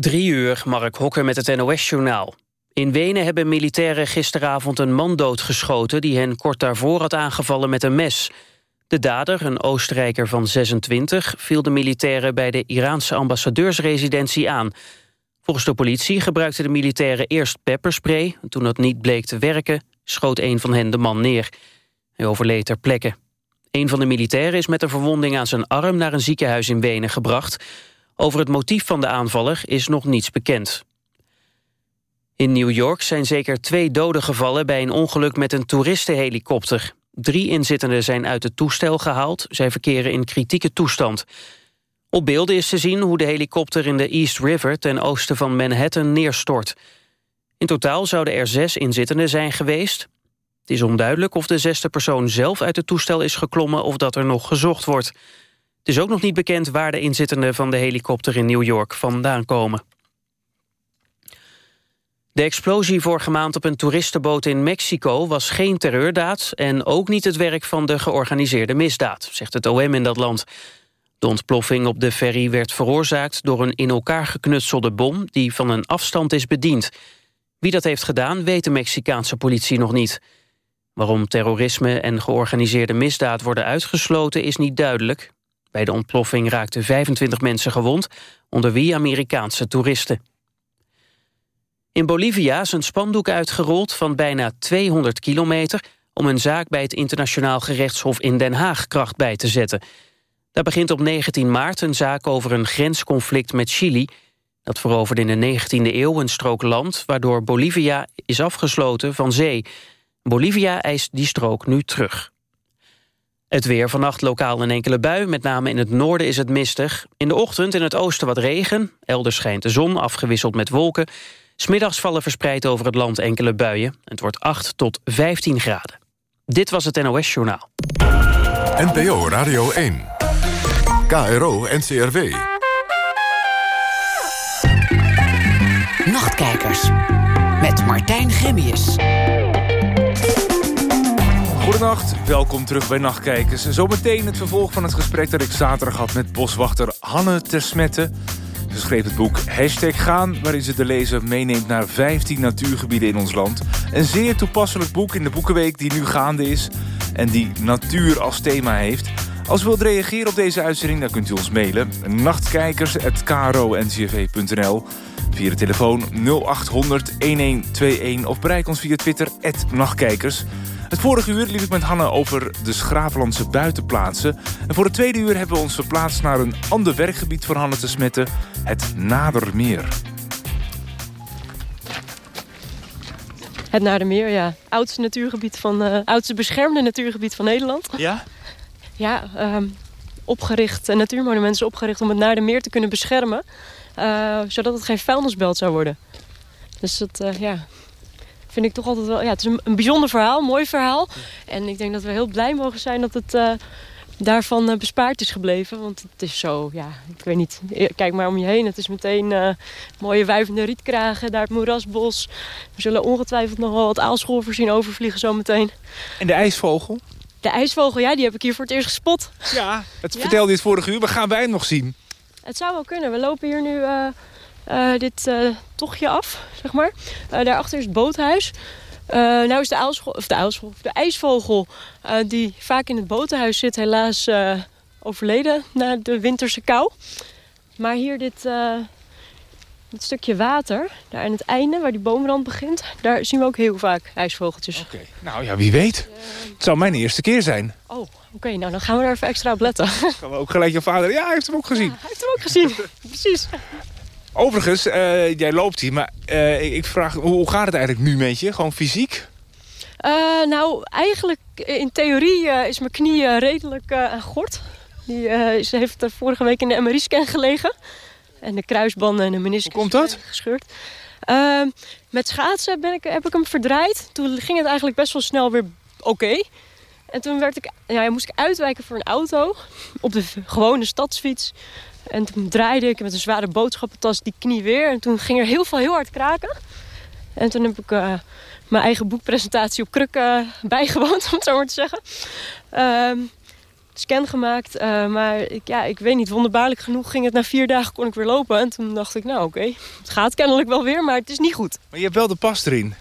Drie uur, Mark Hokker met het NOS-journaal. In Wenen hebben militairen gisteravond een man doodgeschoten... die hen kort daarvoor had aangevallen met een mes. De dader, een Oostenrijker van 26... viel de militairen bij de Iraanse ambassadeursresidentie aan. Volgens de politie gebruikten de militairen eerst pepperspray. Toen dat niet bleek te werken, schoot een van hen de man neer. Hij overleed ter plekke. Een van de militairen is met een verwonding aan zijn arm... naar een ziekenhuis in Wenen gebracht... Over het motief van de aanvaller is nog niets bekend. In New York zijn zeker twee doden gevallen bij een ongeluk met een toeristenhelikopter. Drie inzittenden zijn uit het toestel gehaald. Zij verkeren in kritieke toestand. Op beelden is te zien hoe de helikopter in de East River... ten oosten van Manhattan neerstort. In totaal zouden er zes inzittenden zijn geweest. Het is onduidelijk of de zesde persoon zelf uit het toestel is geklommen... of dat er nog gezocht wordt. Het is ook nog niet bekend waar de inzittenden van de helikopter in New York vandaan komen. De explosie vorige maand op een toeristenboot in Mexico was geen terreurdaad... en ook niet het werk van de georganiseerde misdaad, zegt het OM in dat land. De ontploffing op de ferry werd veroorzaakt door een in elkaar geknutselde bom... die van een afstand is bediend. Wie dat heeft gedaan, weet de Mexicaanse politie nog niet. Waarom terrorisme en georganiseerde misdaad worden uitgesloten is niet duidelijk. Bij de ontploffing raakten 25 mensen gewond, onder wie Amerikaanse toeristen. In Bolivia is een spandoek uitgerold van bijna 200 kilometer... om een zaak bij het internationaal gerechtshof in Den Haag kracht bij te zetten. Daar begint op 19 maart een zaak over een grensconflict met Chili... dat veroverde in de 19e eeuw een strook land... waardoor Bolivia is afgesloten van zee. Bolivia eist die strook nu terug. Het weer vannacht lokaal een enkele bui, met name in het noorden is het mistig. In de ochtend in het oosten wat regen, elders schijnt de zon afgewisseld met wolken. Smiddags vallen verspreid over het land enkele buien. Het wordt 8 tot 15 graden. Dit was het NOS Journaal. NPO Radio 1. KRO NCRW. Nachtkijkers. Met Martijn Gremmius. Goedenacht, welkom terug bij Nachtkijkers. Zometeen het vervolg van het gesprek dat ik zaterdag had met boswachter Hanne Tersmette. Ze schreef het boek Hashtag Gaan, waarin ze de lezer meeneemt naar 15 natuurgebieden in ons land. Een zeer toepasselijk boek in de Boekenweek die nu gaande is en die natuur als thema heeft. Als u wilt reageren op deze uitzending, dan kunt u ons mailen. Nachtkijkers.kro.ncv.nl Via de telefoon 0800 1121 of bereik ons via Twitter, Nachtkijkers. Het vorige uur liep ik met Hanne over de Schravenlandse buitenplaatsen. En voor het tweede uur hebben we ons verplaatst naar een ander werkgebied voor Hanne te smetten. Het Nadermeer. Het Nadermeer, ja. Oudste natuurgebied van, uh, oudste beschermde natuurgebied van Nederland. Ja? Ja, um, opgericht, een natuurmonument is opgericht om het Nadermeer te kunnen beschermen. Uh, zodat het geen vuilnisbelt zou worden. Dus dat, uh, ja, vind ik toch altijd wel... Ja, het is een, een bijzonder verhaal, een mooi verhaal. En ik denk dat we heel blij mogen zijn dat het uh, daarvan uh, bespaard is gebleven. Want het is zo, ja, ik weet niet. Kijk maar om je heen. Het is meteen uh, mooie wuivende rietkragen. Daar het moerasbos. We zullen ongetwijfeld nog wel wat aalscholvers zien overvliegen zometeen. En de ijsvogel? De ijsvogel, ja, die heb ik hier voor het eerst gespot. Ja, het ja. vertelde het vorige uur. Maar gaan wij hem nog zien? Het zou wel kunnen. We lopen hier nu... Uh, dit uh, tochtje af, zeg maar. Uh, daarachter is het boothuis. nou is de, of de, ijsvogel die vaak in het boothuis zit... helaas overleden na de winterse kou. Maar hier dit, dit stukje water, daar aan het einde, waar die boomrand begint... daar zien we ook heel vaak ijsvogeltjes. Oké, okay. nou ja, wie weet. het zou mijn eerste keer zijn. Oh, oké, okay, nou dan gaan we er even extra op letten. gaan we ook gelijk je vader... Ja, hij heeft hem ook gezien. Ja, hij heeft hem ook gezien, precies. Overigens, uh, jij loopt hier, maar uh, ik vraag, hoe gaat het eigenlijk nu met je? Gewoon fysiek? Uh, nou, eigenlijk in theorie is mijn knie redelijk aan gort. Die ze heeft vorige week in de MRI-scan gelegen. En de kruisbanden en de meniscus hoe komt dat? gescheurd. met schaatsen ben ik, heb ik hem verdraaid. Toen ging het eigenlijk best wel snel weer oké. Okay. En toen werd ik, ja, moest ik uitwijken voor een auto. Op de gewone stadsfiets. En toen draaide ik met een zware boodschappentas die knie weer. En toen ging er heel veel heel hard kraken. En toen heb ik uh, mijn eigen boekpresentatie op krukken bijgewoond, om het zo maar te zeggen. Um, scan gemaakt. eh, maar ik, ja, ik weet niet, wonderbaarlijk genoeg ging het na vier dagen kon ik weer lopen. En toen dacht ik, nou oké, het gaat kennelijk wel weer, maar het is niet goed. Maar je hebt wel de pas erin.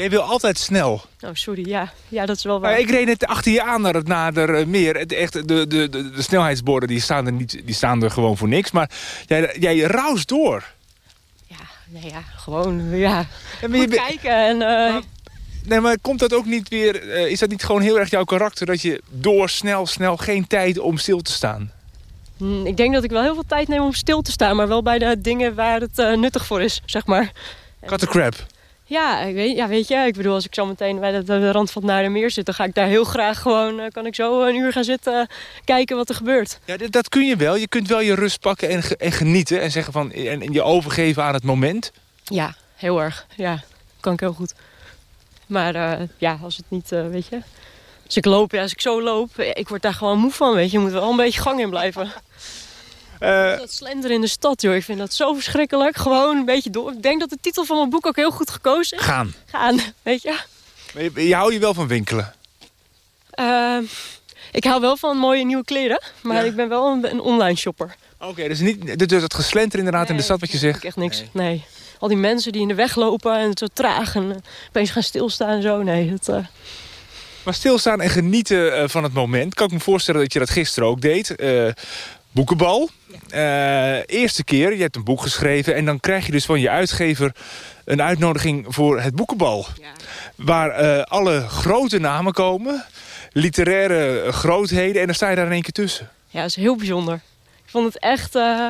Jij wil altijd snel. Oh, sorry, ja, ja dat is wel waar. Maar ik reed net achter je aan naar het Nadermeer. Het, echt, de, de, de, de snelheidsborden die staan, er niet, die staan er gewoon voor niks. Maar jij, jij raust door. Ja, nee, ja, gewoon, ja, maar je kijken. En, eh, Maar- Nee, maar komt dat ook niet weer... eh, is dat niet gewoon heel erg jouw karakter... dat je door snel, snel geen tijd om stil te staan? hm, ik denk dat ik wel heel veel tijd neem om stil te staan. Maar wel bij de dingen waar het eh, nuttig voor is, zeg maar. Cut the crap. Ja, ik weet, ja, weet je, ik bedoel, als ik zo meteen bij de, de rand van het Naardermeer zit... dan ga ik daar heel graag gewoon, eh, kan ik zo een uur gaan zitten... kijken wat er gebeurt. Ja, dat kun je wel. Je kunt wel je rust pakken en, en genieten. En, zeggen van, en, en je overgeven aan het moment. Ja, heel erg. Ja, kan ik heel goed. Maar eh, ja, als het niet, eh, weet je... Als ik loop, ja, als ik zo loop, eh, ik word daar gewoon moe van, weet je. Je moet wel een beetje gang in blijven. Eh, Dat slenderen in de stad, joh. Ik vind dat zo verschrikkelijk. Gewoon een beetje door. Ik denk dat de titel van mijn boek ook heel goed gekozen is. gaan. Gaan, weet je. Maar je, je houdt je wel van winkelen. Eh, ik hou wel van mooie nieuwe kleren. Maar Ja. ik ben wel een, een online shopper. Oké, dus, niet, dus dat geslenter inderdaad in de stad wat je zegt. ik echt niks. Nee. Nee. Al die mensen die in de weg lopen en zo traag en eh, opeens gaan stilstaan en zo. Nee, dat, eh, Maar stilstaan en genieten van het moment. Kan ik me voorstellen dat je dat gisteren ook deed. Boekenbal. Eh, eerste keer, je hebt een boek geschreven... en dan krijg je dus van je uitgever een uitnodiging voor het boekenbal. Waar eh, alle grote namen komen. Literaire grootheden. En dan sta je daar in één keer tussen. ja, dat is heel bijzonder. Ik vond het echt... eh,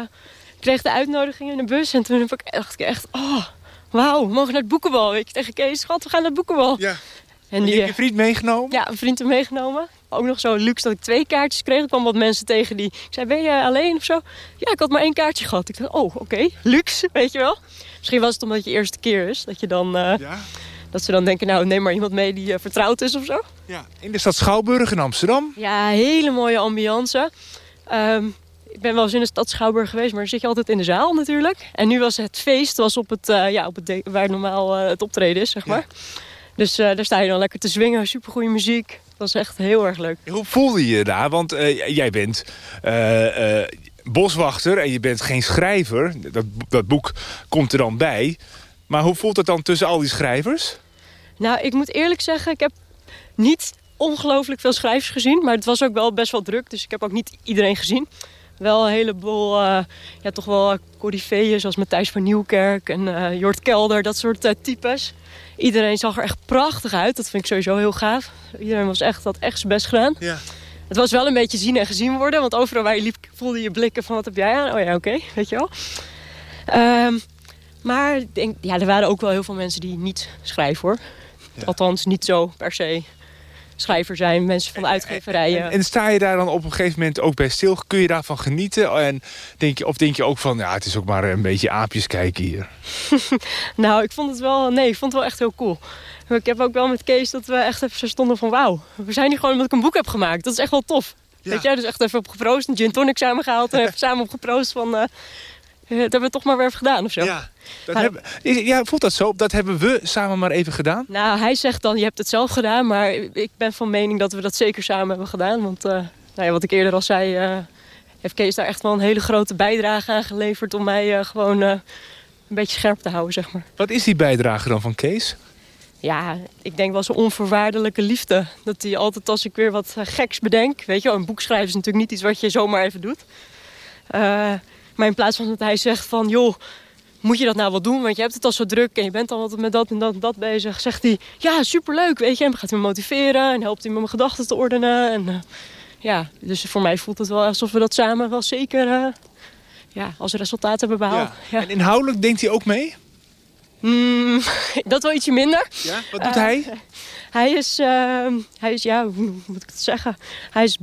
ik kreeg de uitnodiging in de bus en toen heb ik echt, echt oh, wauw, we mogen naar het boekenbal. Weet je, tegen Kees, schat, we gaan naar het boekenbal. Ja. En En die, je vriend meegenomen? Ja, een vriend hem meegenomen. Ook nog zo luxe dat ik twee kaartjes kreeg. Er kwamen wat mensen tegen die... Ik zei, ben je alleen of zo? Ja, ik had maar één kaartje gehad. Ik dacht, oh, oké, luxe, weet je wel. Misschien was het omdat je eerste keer is. Dat, je dan, eh, Ja. dat ze dan denken, nou, neem maar iemand mee die eh, vertrouwd is of zo. ja. In de stad Schouwburg in Amsterdam. Ja, hele mooie ambiance. Ehm, ik ben wel eens in de stad Schouwburg geweest, maar dan zit je altijd in de zaal natuurlijk. En nu was het feest was op het, eh, ja, op het waar normaal het optreden is, zeg maar. Dus daar sta je dan lekker te zwingen, supergoeie muziek. Dat was echt heel erg leuk. Hoe voelde je je daar? Want eh, jij bent eh, eh, boswachter en je bent geen schrijver. Dat, dat boek komt er dan bij. Maar hoe voelt het dan tussen al die schrijvers? Nou, ik moet eerlijk zeggen, ik heb niet ongelooflijk veel schrijvers gezien. Maar het was ook wel best wel druk, dus ik heb ook niet iedereen gezien. Wel een heleboel, eh ja, toch wel coryfeeën zoals Matthijs van Nieuwkerk en eh Jort Kelder, dat soort types. Iedereen zag er echt prachtig uit, dat vind ik sowieso heel gaaf. Iedereen was echt, had echt zijn best gedaan. Ja. Het was wel een beetje zien en gezien worden, want overal waar je liep voelde je blikken van wat heb jij aan? Oh ja, oké, weet je wel. Ehm, maar denk, ja, er waren ook wel heel veel mensen die niet schrijven hoor. Althans, niet zo per se schrijver zijn, mensen van de uitgeverijen. En, en sta je daar dan op een gegeven moment ook bij stil? Kun je daarvan genieten? En denk je, of denk je ook van, ja, het is ook maar een beetje aapjes kijken hier? Nou, ik vond het wel, nee, ik vond het wel echt heel cool. Ik heb ook wel met Kees dat we echt even zo stonden van wauw. We zijn hier gewoon omdat ik een boek heb gemaakt. Dat is echt wel tof. Ja. Weet je, dus echt even op geproost, een gin tonic samen gehaald en even samen op geproost van... eh, dat hebben we toch maar weer even gedaan of zo. Ja, dat hebben, ja, voelt dat zo? Dat hebben we samen maar even gedaan? Nou, hij zegt dan, je hebt het zelf gedaan. Maar ik ben van mening dat we dat zeker samen hebben gedaan. Want eh, nou ja, wat ik eerder al zei, eh, heeft Kees daar echt wel een hele grote bijdrage aan geleverd... om mij eh, gewoon een beetje scherp te houden, zeg maar. Wat is die bijdrage dan van Kees? Ja, ik denk wel zo'n onvoorwaardelijke liefde. Dat hij altijd als ik weer wat geks bedenk... Weet je een boek schrijven is natuurlijk niet iets wat je zomaar even doet. Maar in plaats van dat hij zegt van... joh, moet je dat nou wel doen? Want je hebt het al zo druk en je bent al wat met dat en dat en dat bezig. Zegt hij, ja, superleuk, weet je. En gaat hij me motiveren en helpt hij me mijn gedachten te ordenen. En, eh, ja, dus voor mij voelt het wel alsof we dat samen wel zeker... eh, ja, als resultaat hebben behaald. Ja. En inhoudelijk denkt hij ook mee? Mm, dat wel ietsje minder. Ja. Wat doet Eh, hij? Hij is, hij is ja, hoe moet ik het zeggen? Hij is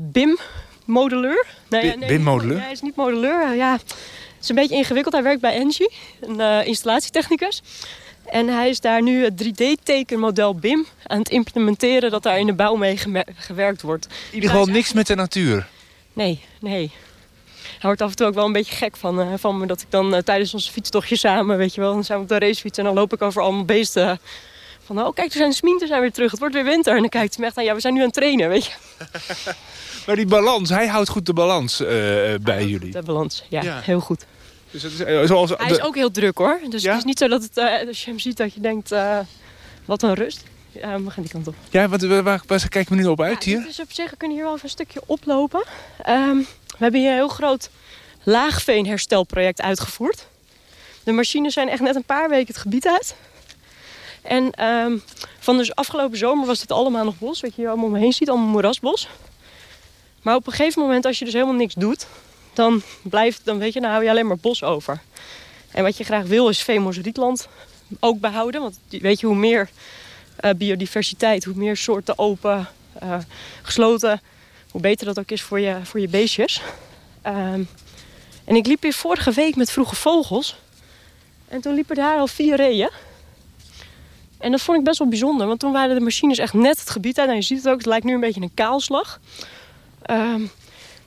BIM-modelleur. Nee, Bi- BIM-modelleur? niet- Hij is niet modelleur. Ja, het is een beetje ingewikkeld. Hij werkt bij Engie, een eh, installatietechnicus. En hij is daar nu het 3D-tekenmodel BIM aan het implementeren... dat daar in de bouw mee gewerkt wordt. In ieder geval niks met de natuur. Nee, nee. Hij wordt af en toe ook wel een beetje gek van, eh, van me. Dat ik dan eh, tijdens onze fietstochtje samen, weet je wel... dan zijn we op de racefiets en dan loop ik over allemaal beesten Van, oh kijk, er zijn de smienten zijn weer terug. Het wordt weer winter. En dan kijkt hij me echt aan, ja, we zijn nu aan het trainen, weet je. Maar die balans, hij houdt goed de balans eh, bij jullie. De balans, ja, Ja. heel goed. Dus het is, eh, zoals, Hij is ook heel druk hoor. Dus Ja? het is niet zo dat het, eh, als je hem ziet dat je denkt, eh, wat een rust. Ja, we gaan die kant op. Ja, want waar, waar, waar kijken we nu op uit Ja, hier? is op zich, we kunnen hier wel even een stukje oplopen. Ehm, we hebben hier een heel groot laagveenherstelproject uitgevoerd. De machines zijn echt net een paar weken het gebied uit. En ehm, van dus afgelopen zomer was dit allemaal nog bos. Wat je hier allemaal om me heen ziet, allemaal moerasbos. Maar op een gegeven moment, als je dus helemaal niks doet... dan blijft, dan weet je, dan hou je alleen maar bos over. En wat je graag wil is Vemos rietland ook behouden. Want weet je, hoe meer eh, biodiversiteit, hoe meer soorten open, eh, gesloten, hoe beter dat ook is voor je, voor je beestjes. Ehm, en ik liep hier vorige week met vroege vogels. En toen liepen daar al vier reeën. En dat vond ik best wel bijzonder, want toen waren de machines echt net het gebied uit. En je ziet het ook, het lijkt nu een beetje een kaalslag. Ehm,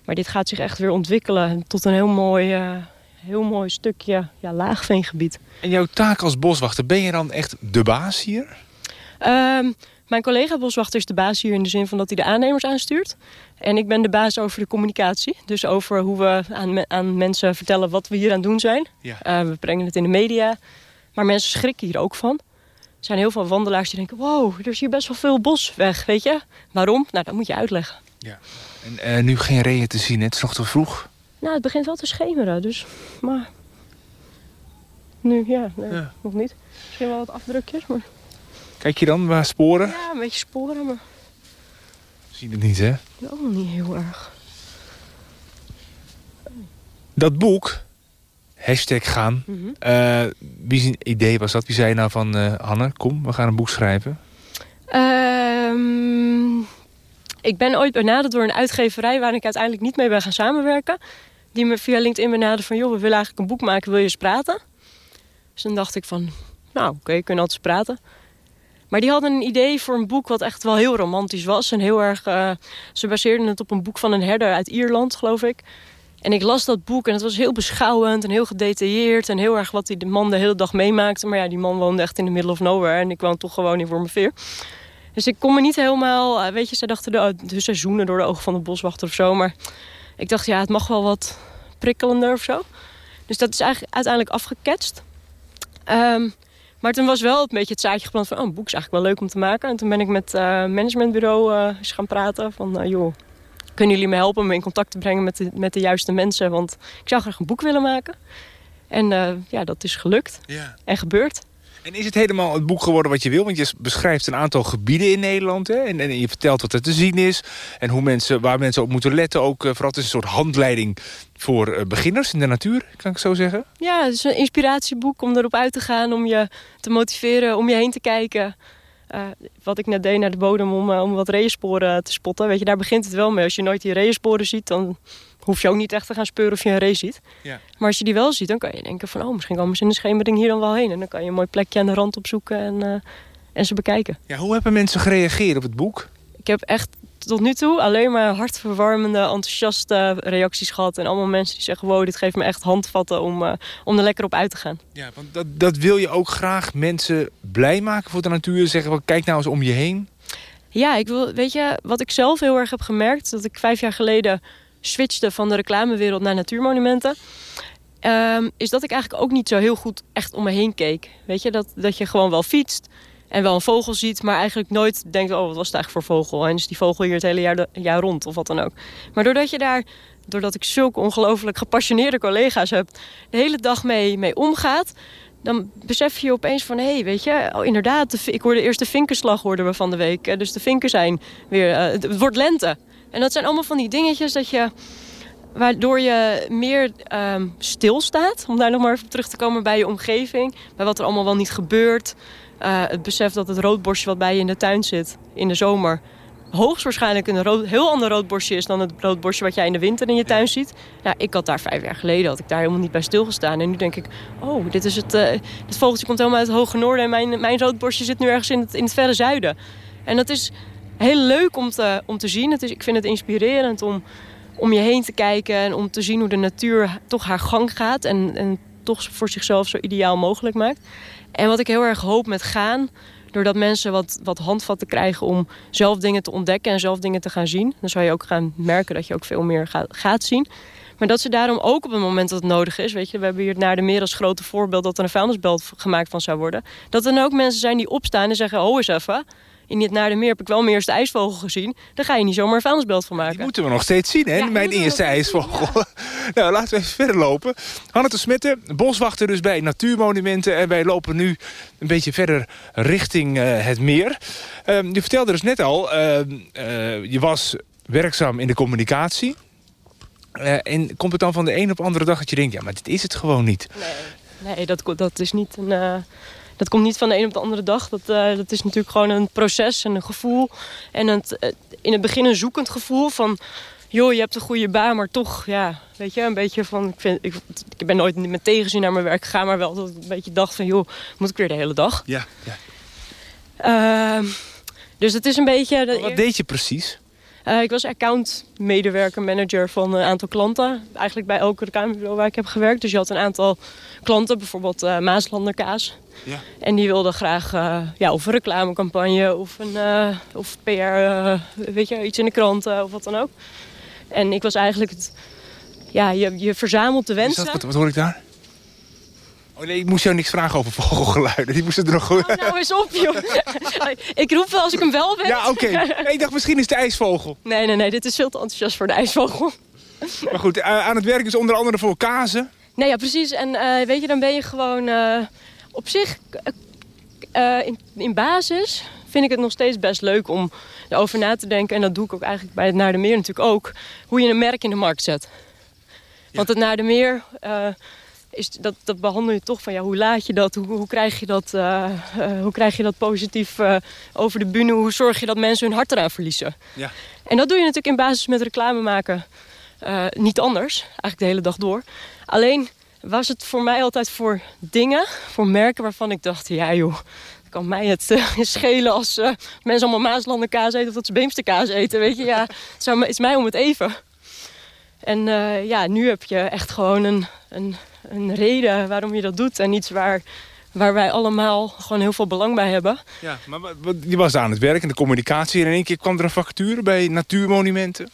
maar dit gaat zich echt weer ontwikkelen tot een heel mooi, eh, heel mooi stukje ja, laagveengebied. En jouw taak als boswachter, ben je dan echt de baas hier? Ehm, mijn collega boswachter is de baas hier in de zin van dat hij de aannemers aanstuurt. En ik ben de baas over de communicatie. Dus over hoe we aan, me- aan mensen vertellen wat we hier aan het doen zijn. Ja. Eh, we brengen het in de media. Maar mensen schrikken hier ook van. Er zijn heel veel wandelaars die denken... wow, er is hier best wel veel bos weg, weet je? Waarom? Nou, dat moet je uitleggen. En eh, nu geen reeën te zien, hè? het is nog te vroeg. Nou, het begint wel te schemeren, dus... Maar... Nu, ja, nee, Ja. nog niet. Misschien wel wat afdrukjes, maar... Kijk je dan waar sporen? Ja, een beetje sporen, maar Zien het niet, hè? ook nog niet heel erg. Dat boek, hashtag gaan. Mhm. eh, wie zijn idee was dat? Wie zei nou van, eh, Hanne, kom, we gaan een boek schrijven? Ehm, ik ben ooit benaderd door een uitgeverij waar ik uiteindelijk niet mee ben gaan samenwerken. Die me via LinkedIn benaderde van, joh, we willen eigenlijk een boek maken, wil je eens praten? Dus dan dacht ik van, nou oké, we kunnen altijd eens praten. Maar die hadden een idee voor een boek wat echt wel heel romantisch was. En heel erg, eh, ze baseerden het op een boek van een herder uit Ierland, geloof ik. En ik las dat boek en het was heel beschouwend en heel gedetailleerd. En heel erg wat die man de hele dag meemaakte. Maar ja, die man woonde echt in de middle of nowhere. En ik woon toch gewoon in Wormerveer. Dus ik kon me niet helemaal... eh, Weet je, zij dachten de, de seizoenen door de ogen van de boswachter of zo. Maar ik dacht, ja, het mag wel wat prikkelender of zo. Dus dat is eigenlijk uiteindelijk afgeketst. Ehm, maar toen was wel een beetje het zaadje geplant van... Oh, een boek is eigenlijk wel leuk om te maken. En toen ben ik met het managementbureau eh, eens gaan praten. Van, eh, joh, kunnen jullie me helpen me in contact te brengen met de, met de juiste mensen? Want ik zou graag een boek willen maken. En eh, ja, dat is gelukt Ja. en gebeurd. En is het helemaal het boek geworden wat je wil? Want je beschrijft een aantal gebieden in Nederland. Hè? En, en je vertelt wat er te zien is. En hoe mensen, waar mensen op moeten letten. Ook eh, vooral het is een soort handleiding voor eh, beginners in de natuur. Kan ik zo zeggen? Ja, het is een inspiratieboek om erop uit te gaan, om je te motiveren, om je heen te kijken. Eh, wat ik net deed naar de bodem om, om wat reeënsporen te spotten. Weet je, daar begint het wel mee. Als je nooit die reeënsporen ziet, dan hoef je ook niet echt te gaan speuren of je een ree ziet. Ja. Maar als je die wel ziet, dan kan je denken van... oh, misschien komen ze in de schemering hier dan wel heen. En dan kan je een mooi plekje aan de rand opzoeken en, eh, en ze bekijken. Ja, hoe hebben mensen gereageerd op het boek? Ik heb echt tot nu toe alleen maar hartverwarmende, enthousiaste reacties gehad. En allemaal mensen die zeggen, wow, dit geeft me echt handvatten om, eh, om er lekker op uit te gaan. Ja, want dat, dat wil je ook graag mensen blij maken voor de natuur. Zeggen, kijk nou eens om je heen. Ja, ik wil, weet je, wat ik zelf heel erg heb gemerkt, dat ik vijf jaar geleden switchte van de reclamewereld naar natuurmonumenten. ehm, is dat ik eigenlijk ook niet zo heel goed echt om me heen keek. Weet je, dat, dat je gewoon wel fietst en wel een vogel ziet, maar eigenlijk nooit denkt: oh, wat was het eigenlijk voor vogel? En is die vogel hier het hele jaar, jaar rond of wat dan ook. Maar doordat je daar, doordat ik zulke ongelooflijk gepassioneerde collega's heb, de hele dag mee, mee omgaat, dan besef je opeens van, hé, hey, weet je, oh, inderdaad, de, ik hoorde eerst de vinkenslag hoorden we van de week. Eh, Dus de vinken zijn weer, eh, het wordt lente. En dat zijn allemaal van die dingetjes dat je, waardoor je meer ehm, stilstaat. Om daar nog maar even terug te komen bij je omgeving. Bij wat er allemaal wel niet gebeurt. Eh, het besef dat het roodborstje wat bij je in de tuin zit in de zomer... hoogstwaarschijnlijk een rood, heel ander roodborstje is dan het roodborstje wat jij in de winter in je tuin ziet. Nou, ik had daar vijf jaar geleden had ik daar helemaal niet bij stilgestaan. En nu denk ik, oh, dit is het, eh dit vogeltje komt helemaal uit het hoge noorden... en mijn, mijn roodborstje zit nu ergens in het, in het verre zuiden. En dat is heel leuk om te, om te zien. Het ik vind het inspirerend om, om je heen te kijken... en om te zien hoe de natuur toch haar gang gaat... en, en toch voor zichzelf zo ideaal mogelijk maakt. En wat ik heel erg hoop met gaan... doordat mensen wat, wat handvatten krijgen om zelf dingen te ontdekken en zelf dingen te gaan zien, dan zou je ook gaan merken dat je ook veel meer gaat, gaat zien. Maar dat ze daarom ook op het moment dat het nodig is... weet je, we hebben hier naar de meer als grote voorbeeld... dat er een vuilnisbelt gemaakt van zou worden. Dat er dan ook mensen zijn die opstaan en zeggen... oh eens even, in het naar de meer heb ik wel mijn eerste ijsvogel gezien. Daar ga je niet zomaar een vuilnisbelt van maken. Die moeten we nog steeds zien, hè? Ja, Mijn eerste ijsvogel. nou, laten we even verder lopen. Hanne de Smetten, boswachter dus bij Natuurmonumenten. En wij lopen nu een beetje verder richting eh, het meer. Ehm, je vertelde dus net al, ehm, eh, je was werkzaam in de communicatie. Eh, en komt het dan van de een op de andere dag dat je denkt... ja, maar dit is het gewoon niet. Nee, nee dat, dat is niet een... dat komt niet van de een op de andere dag. Dat, eh, dat is natuurlijk gewoon een proces en een gevoel. En het, eh, in het begin een zoekend gevoel van... joh, je hebt een goede baan, maar toch, ja, weet je, een beetje van... Ik, vind, ik, ik ben nooit met tegenzin naar mijn werk gegaan... maar wel dat ik een beetje dacht van, joh, moet ik weer de hele dag? Ja, ja. Ehm, dus het is een beetje... de Wat deed je precies? Eh, ik was account-medewerker, manager van een aantal klanten. Eigenlijk bij elke reclamebureau waar ik heb gewerkt. Dus je had een aantal klanten, bijvoorbeeld eh Maaslander Kaas. Ja. En die wilden graag eh, ja, of een reclamecampagne of, een, eh, of PR, eh, weet je, iets in de krant eh, of wat dan ook. En ik was eigenlijk het... Ja, je, je verzamelt de Is wensen. dat, wat, wat hoor ik daar? Oh nee, ik moest jou niks vragen over vogelgeluiden. Die moesten er nog. Oh, nou eens op, joh. ik roep wel als ik hem wel ben. Ja, oké. Nee, ik dacht misschien is het de ijsvogel. Nee, nee, nee, dit is veel te enthousiast voor de ijsvogel. Maar goed, eh, aan het werk is onder andere voor kazen. Nee, ja, precies. En eh, weet je, dan ben je gewoon eh, op zich, in, in basis vind ik het nog steeds best leuk om erover na te denken. En dat doe ik ook eigenlijk bij het Naar de Meer natuurlijk ook. Hoe je een merk in de markt zet. Want het Naar de Meer, is, dat, dat behandel je toch van ja, hoe laat je dat? Hoe, hoe, krijg, je dat eh, eh, hoe krijg je dat positief eh, over de bühne? Hoe zorg je dat mensen hun hart eraan verliezen? Ja. En dat doe je natuurlijk in basis met reclame maken niet anders. Eigenlijk de hele dag door. Alleen was het voor mij altijd voor dingen, voor merken waarvan ik dacht... ja joh, kan mij het schelen als mensen allemaal Maaslander kaas eten... of dat ze Beemster kaas eten, weet je. Ja, het is mij om het even. En ja, nu heb je echt gewoon een, een, een reden waarom je dat doet. En iets waar, waar wij allemaal gewoon heel veel belang bij hebben. Ja, maar je was aan het werk en de communicatie... en in één keer kwam er een vacature bij Natuurmonumenten.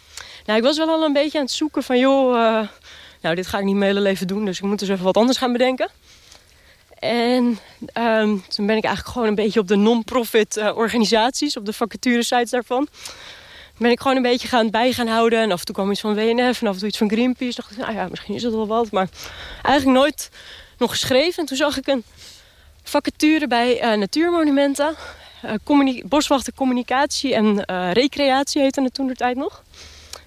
Nou, ik was wel al een beetje aan het zoeken van... joh, eh, nou, dit ga ik niet mijn hele leven doen... dus ik moet dus even wat anders gaan bedenken. En ehm, toen ben ik eigenlijk gewoon een beetje op de non-profit eh, organisaties... op de vacaturesites daarvan... ben ik gewoon een beetje gaan bij gaan houden. En af en toe kwam iets van WNF en af en toe iets van Greenpeace. dacht ik, nou ja, misschien is dat wel wat. Maar eigenlijk nooit nog geschreven. En toen zag ik een vacature bij eh, Natuurmonumenten... Communi- boswachter communicatie en eh, recreatie heette het toen de tijd nog.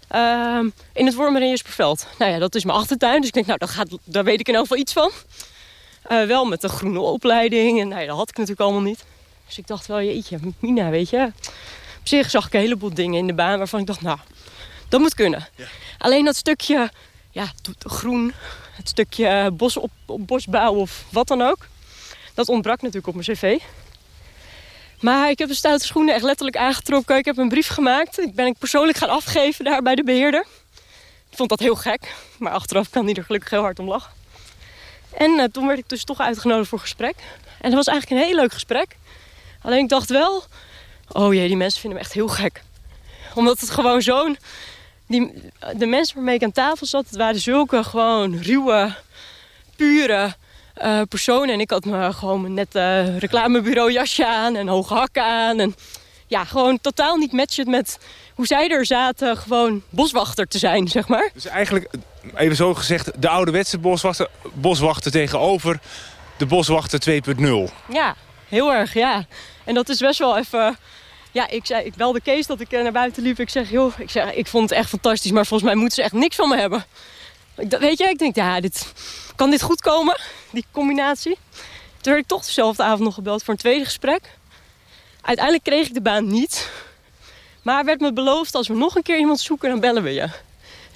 Ehm, in het Wormer. Nou ja, dat is mijn achtertuin. Dus ik denk, nou, daar, gaat, daar weet ik in elk geval iets van. Wel met een groene opleiding. En nou ja, dat had ik natuurlijk allemaal niet. Dus ik dacht wel, jeetje, Mina, weet je. Op zich zag ik een heleboel dingen in de baan waarvan ik dacht, nou, dat moet kunnen. Alleen dat stukje ja, groen, het stukje bos op, op bosbouw of wat dan ook. Dat ontbrak natuurlijk op mijn cv. Maar ik heb de stoute schoenen echt letterlijk aangetrokken. Ik heb een brief gemaakt. Ik ben ik persoonlijk gaan afgeven daar bij de beheerder. Ik vond dat heel gek. Maar achteraf kan hij er gelukkig heel hard om lachen. En eh, toen werd ik dus toch uitgenodigd voor gesprek. En dat was eigenlijk een heel leuk gesprek. Alleen ik dacht wel... Oh jee, die mensen vinden me echt heel gek. Omdat het gewoon zo'n... Die, de mensen waarmee ik aan tafel zat, het waren zulke gewoon ruwe, pure eh, personen. En ik had me gewoon mijn net eh, reclamebureau jasje aan en hoge hakken aan. En ja, gewoon totaal niet matchend met hoe zij er zaten. Gewoon boswachter te zijn, zeg maar. Dus eigenlijk, even zo gezegd... de ouderwetse boswachter, boswachter tegenover de boswachter 2.0. Ja, heel erg, ja. En dat is best wel even... Ja, ik, zei, ik belde Kees dat ik eh, naar buiten liep. Ik zeg, joh, ik, zeg, ik vond het echt fantastisch, maar volgens mij moeten ze echt niks van me hebben. Weet je, ik denk, ja, dit, kan dit goed komen, die combinatie? Toen werd ik toch dezelfde avond nog gebeld voor een tweede gesprek. Uiteindelijk kreeg ik de baan niet. Maar werd me beloofd, als we nog een keer iemand zoeken, dan bellen we je.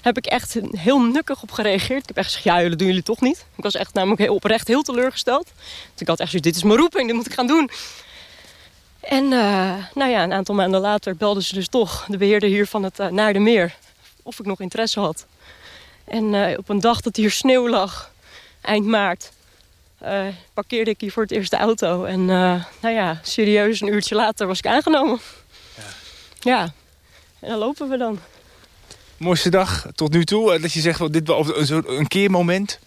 Heb ik echt heel nukkig op gereageerd. Ik heb echt gezegd, ja, dat doen jullie toch niet. Ik was echt namelijk heel oprecht heel teleurgesteld. Dus ik had echt zoiets, dit is mijn roeping, dit moet ik gaan doen. En eh, nou ja, een aantal maanden later belden ze dus toch de beheerder hier van het eh, Naar de Meer. Of ik nog interesse had. En eh, op een dag dat hier sneeuw lag, eind maart, parkeerde ik hier voor het eerst de auto. En nou ja, serieus, een uurtje later was ik aangenomen. Ja. En dan lopen we dan. Mooiste dag tot nu toe? Dat je zegt, dit was een, keermoment?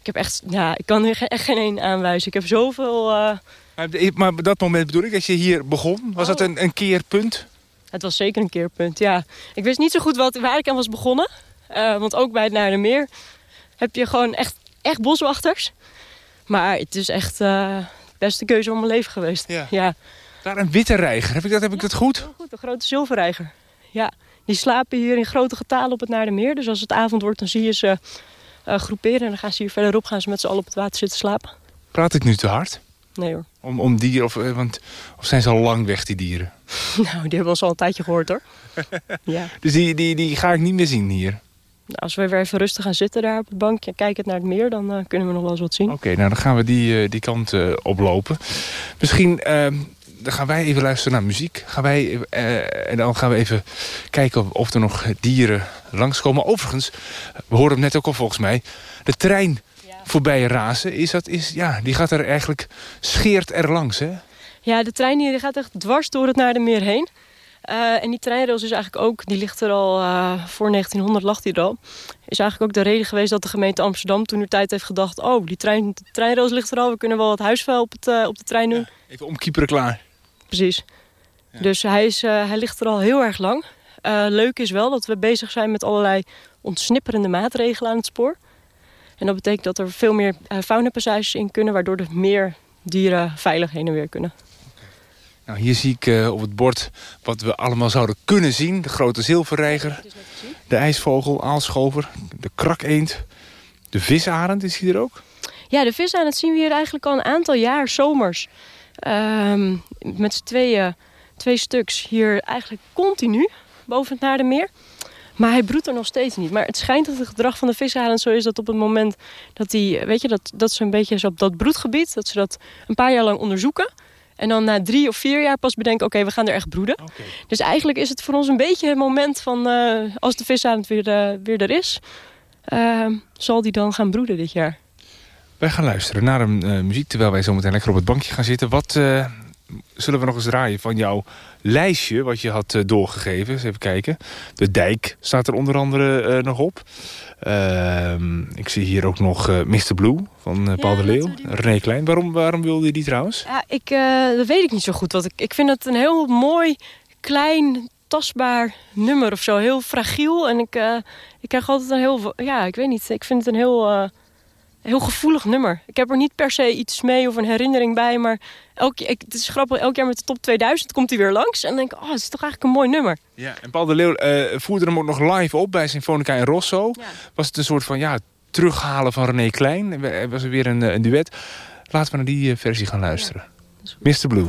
Ik heb echt, ja, ik kan er echt geen één aanwijzen. Ik heb zoveel... Maar, maar dat moment bedoel ik, als je hier begon, was dat Oh. een, een keerpunt? Het was zeker een keerpunt, ja. Ik wist niet zo goed wat, waar ik aan was begonnen. Eh, want ook bij het Naar de Meer heb je gewoon echt, echt boswachters. Maar het is echt de beste keuze van mijn leven geweest. Ja. ja. Daar een witte reiger, heb ik dat, heb ik dat goed? Heel goed, een grote zilverreiger. Ja, die slapen hier in grote getalen op het Naar de Meer. Dus als het avond wordt, dan zie je ze eh, groeperen. En dan gaan ze hier verderop gaan ze met z'n allen op het water zitten slapen. Praat ik nu te hard? Nee hoor. Om, om dieren, of, eh, want, of zijn ze al lang weg, die dieren? Nou, die hebben ons al een tijdje gehoord hoor. ja. Dus die, die, die ga ik niet meer zien hier. Nou, als we weer even rustig gaan zitten daar op het bankje en kijken naar het meer, dan eh, kunnen we nog wel eens wat zien. Oké, nou dan gaan we die, eh, die kant oplopen. Misschien ehm, dan gaan wij even luisteren naar muziek. Gaan wij, en dan gaan we even kijken of, of er nog dieren langskomen. Overigens, we hoorden hem net ook al volgens mij. De trein voorbij razen, is dat, is, ja, die gaat er eigenlijk, scheert er langs, hè? Ja, de trein hier die gaat echt dwars door het naar de meer heen. Eh, en die treinrails is eigenlijk ook, die ligt er al, eh, voor 1900 lag die er al. Is eigenlijk ook de reden geweest dat de gemeente Amsterdam toen de tijd heeft gedacht... oh, die trein, de treinrails ligt er al, we kunnen wel wat huisvuil op, het, eh, op de trein doen. Even omkieperen klaar. Precies. Dus hij, is, hij ligt er al heel erg lang. Leuk is wel dat we bezig zijn met allerlei ontsnipperende maatregelen aan het spoor. En dat betekent dat er veel meer uh, faunapassages in kunnen... waardoor er meer dieren veilig heen en weer kunnen. Nou, hier zie ik eh, op het bord wat we allemaal zouden kunnen zien. De grote zilverreiger, de ijsvogel, aalschover, de krakeend, de visarend is hier er ook. Ja, de vis aan het zien we hier eigenlijk al een aantal jaar zomers. Ehm, met z'n tweeën, twee stuks hier eigenlijk continu boven het naar de meer. Maar hij broedt er nog steeds niet. Maar het schijnt dat het gedrag van de visarend zo is dat op het moment dat die, weet je, dat, dat ze een beetje zo op dat broedgebied, dat ze dat een paar jaar lang onderzoeken. En dan na drie of vier jaar pas bedenken, oké, we gaan er echt broeden. Dus eigenlijk is het voor ons een beetje het moment van, eh, als de visarend weer, eh, weer er is, uh, zal die dan gaan broeden dit jaar. Wij gaan luisteren naar een muziek terwijl wij zo meteen lekker op het bankje gaan zitten. Wat zullen we nog eens draaien van jouw lijstje wat je had uh, doorgegeven? Eens even kijken. De dijk staat er onder andere eh, nog op. Ehm, ik zie hier ook nog uh, Mr. Blue van Paul ja, de Leeuw. René Klein. Waarom, waarom wilde je die trouwens? Ja, ik, dat weet ik niet zo goed. Want ik, ik vind het een heel mooi, klein, tastbaar nummer of zo. Heel fragiel. En ik, uh, ik krijg altijd een heel... Ja, ik weet niet. Ik vind het een heel, uh, heel gevoelig nummer. Ik heb er niet per se iets mee of een herinnering bij. Maar elk, ik, het is grappig. Elk jaar met de top 2000 komt hij weer langs. En dan denk ik, oh, het is toch eigenlijk een mooi nummer. Ja, en Paul de Leeuw uh, voerde hem ook nog live op bij Symfonica in Rosso. Ja. Was het een soort van, ja, terughalen van René Klein. Er was er weer een, een duet. Laten we naar die eh, versie gaan luisteren. Ja, Mr. Blue.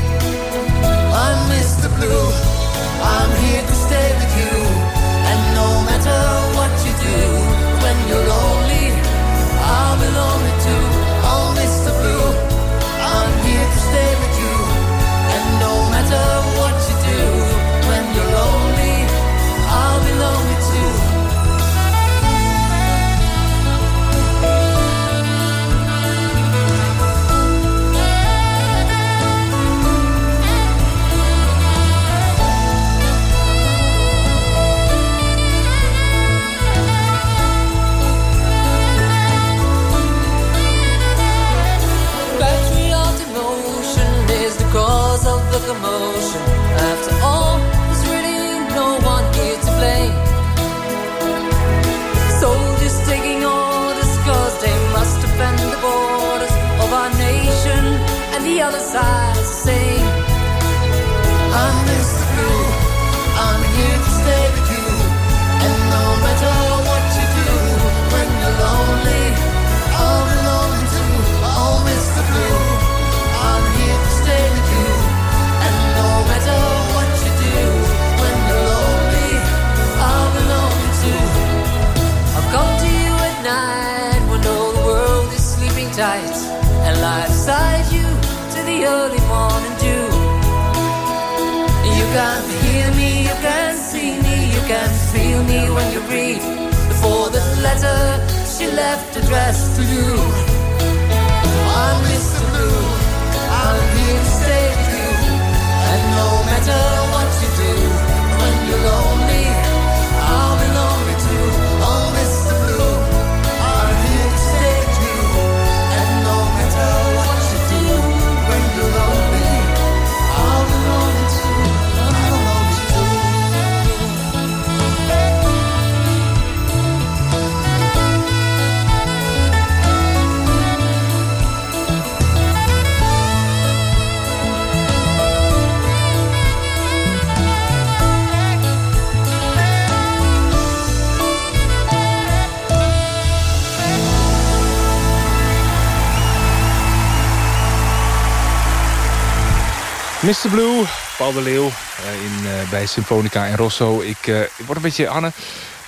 Mr. Blue, Paul de Leeuw eh, in, eh, bij Symfonica en Rosso. Ik, eh, ik word een beetje, Anne,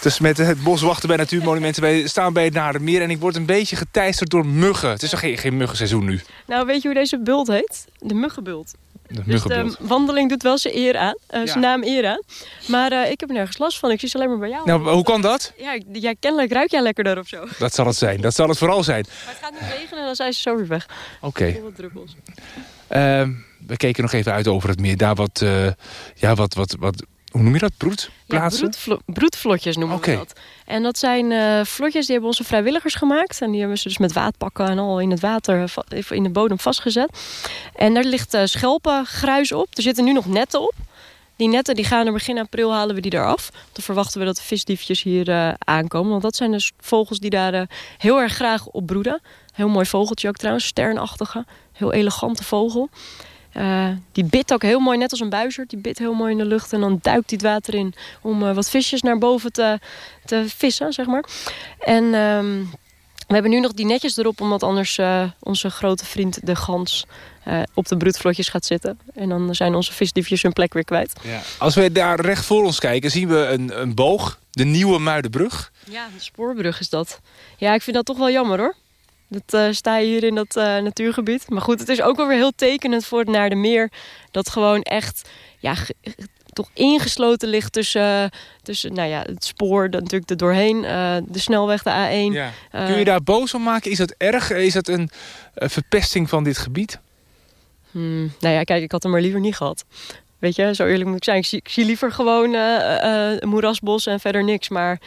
dus met het bos wachten bij Natuurmonumenten. Wij staan bij het Nadermeer en ik word een beetje geteisterd door muggen. Het is nog geen, geen muggenseizoen nu. Nou, weet je hoe deze bult heet? De muggenbult. De Dus muggenbeeld. de wandeling doet wel zijn eer aan. Ja. Zijn naam eer aan. Maar ik heb er nergens last van. Ik zie ze alleen maar bij jou. Nou, hoe kan dat? Ja, ja, kennelijk ruik jij lekkerder of zo. Maar Dat zal het zijn. Dat zal het vooral zijn. het gaat nu regenen en dan zijn ze zo weer weg. Oké. Wat druppels. Ehm, we keken nog even uit over het meer. Daar wat, eh, ja, wat, wat, wat, hoe noem je dat? Ja, Broedplaatsen? broedvlo- broedvlotjes noemen we dat. En dat zijn eh vlotjes die hebben onze vrijwilligers gemaakt. En die hebben ze dus met waadpakken en al in het water, in de bodem vastgezet. En daar ligt eh schelpengruis op. Er zitten nu nog netten op. Die netten die gaan er begin april halen we die eraf. Dan verwachten we dat de visdiefjes hier aankomen. Want dat zijn dus vogels die daar heel erg graag op broeden. Heel mooi vogeltje ook trouwens, sternachtige. Heel elegante vogel. Eh, die bidt ook heel mooi, net als een buizerd. Die bidt heel mooi in de lucht en dan duikt hij het water in... om eh, wat visjes naar boven te, te vissen, zeg maar. En ehm, we hebben nu nog die netjes erop... omdat anders eh, onze grote vriend de gans eh, op de broedvlotjes gaat zitten. En dan zijn onze visdiefjes hun plek weer kwijt. Ja. Als we daar recht voor ons kijken, zien we een, een boog. De nieuwe Muidenbrug. Ja, de spoorbrug is dat. Ja, ik vind dat toch wel jammer hoor. Dat eh, sta je hier in dat eh, natuurgebied. Maar goed, het is ook wel weer heel tekenend voor het naar de meer. Dat gewoon echt ja, toch ingesloten ligt tussen, tussen nou ja, het spoor, natuurlijk er doorheen, eh, de snelweg, de A1. Ja. Kun je daar boos om maken? Is dat erg? Is dat een verpesting van dit gebied? Hmm, nou ja, kijk, ik had hem maar liever niet gehad. Weet je, zo eerlijk moet ik zijn. Ik zie, ik zie liever gewoon een moerasbos en verder niks. Maar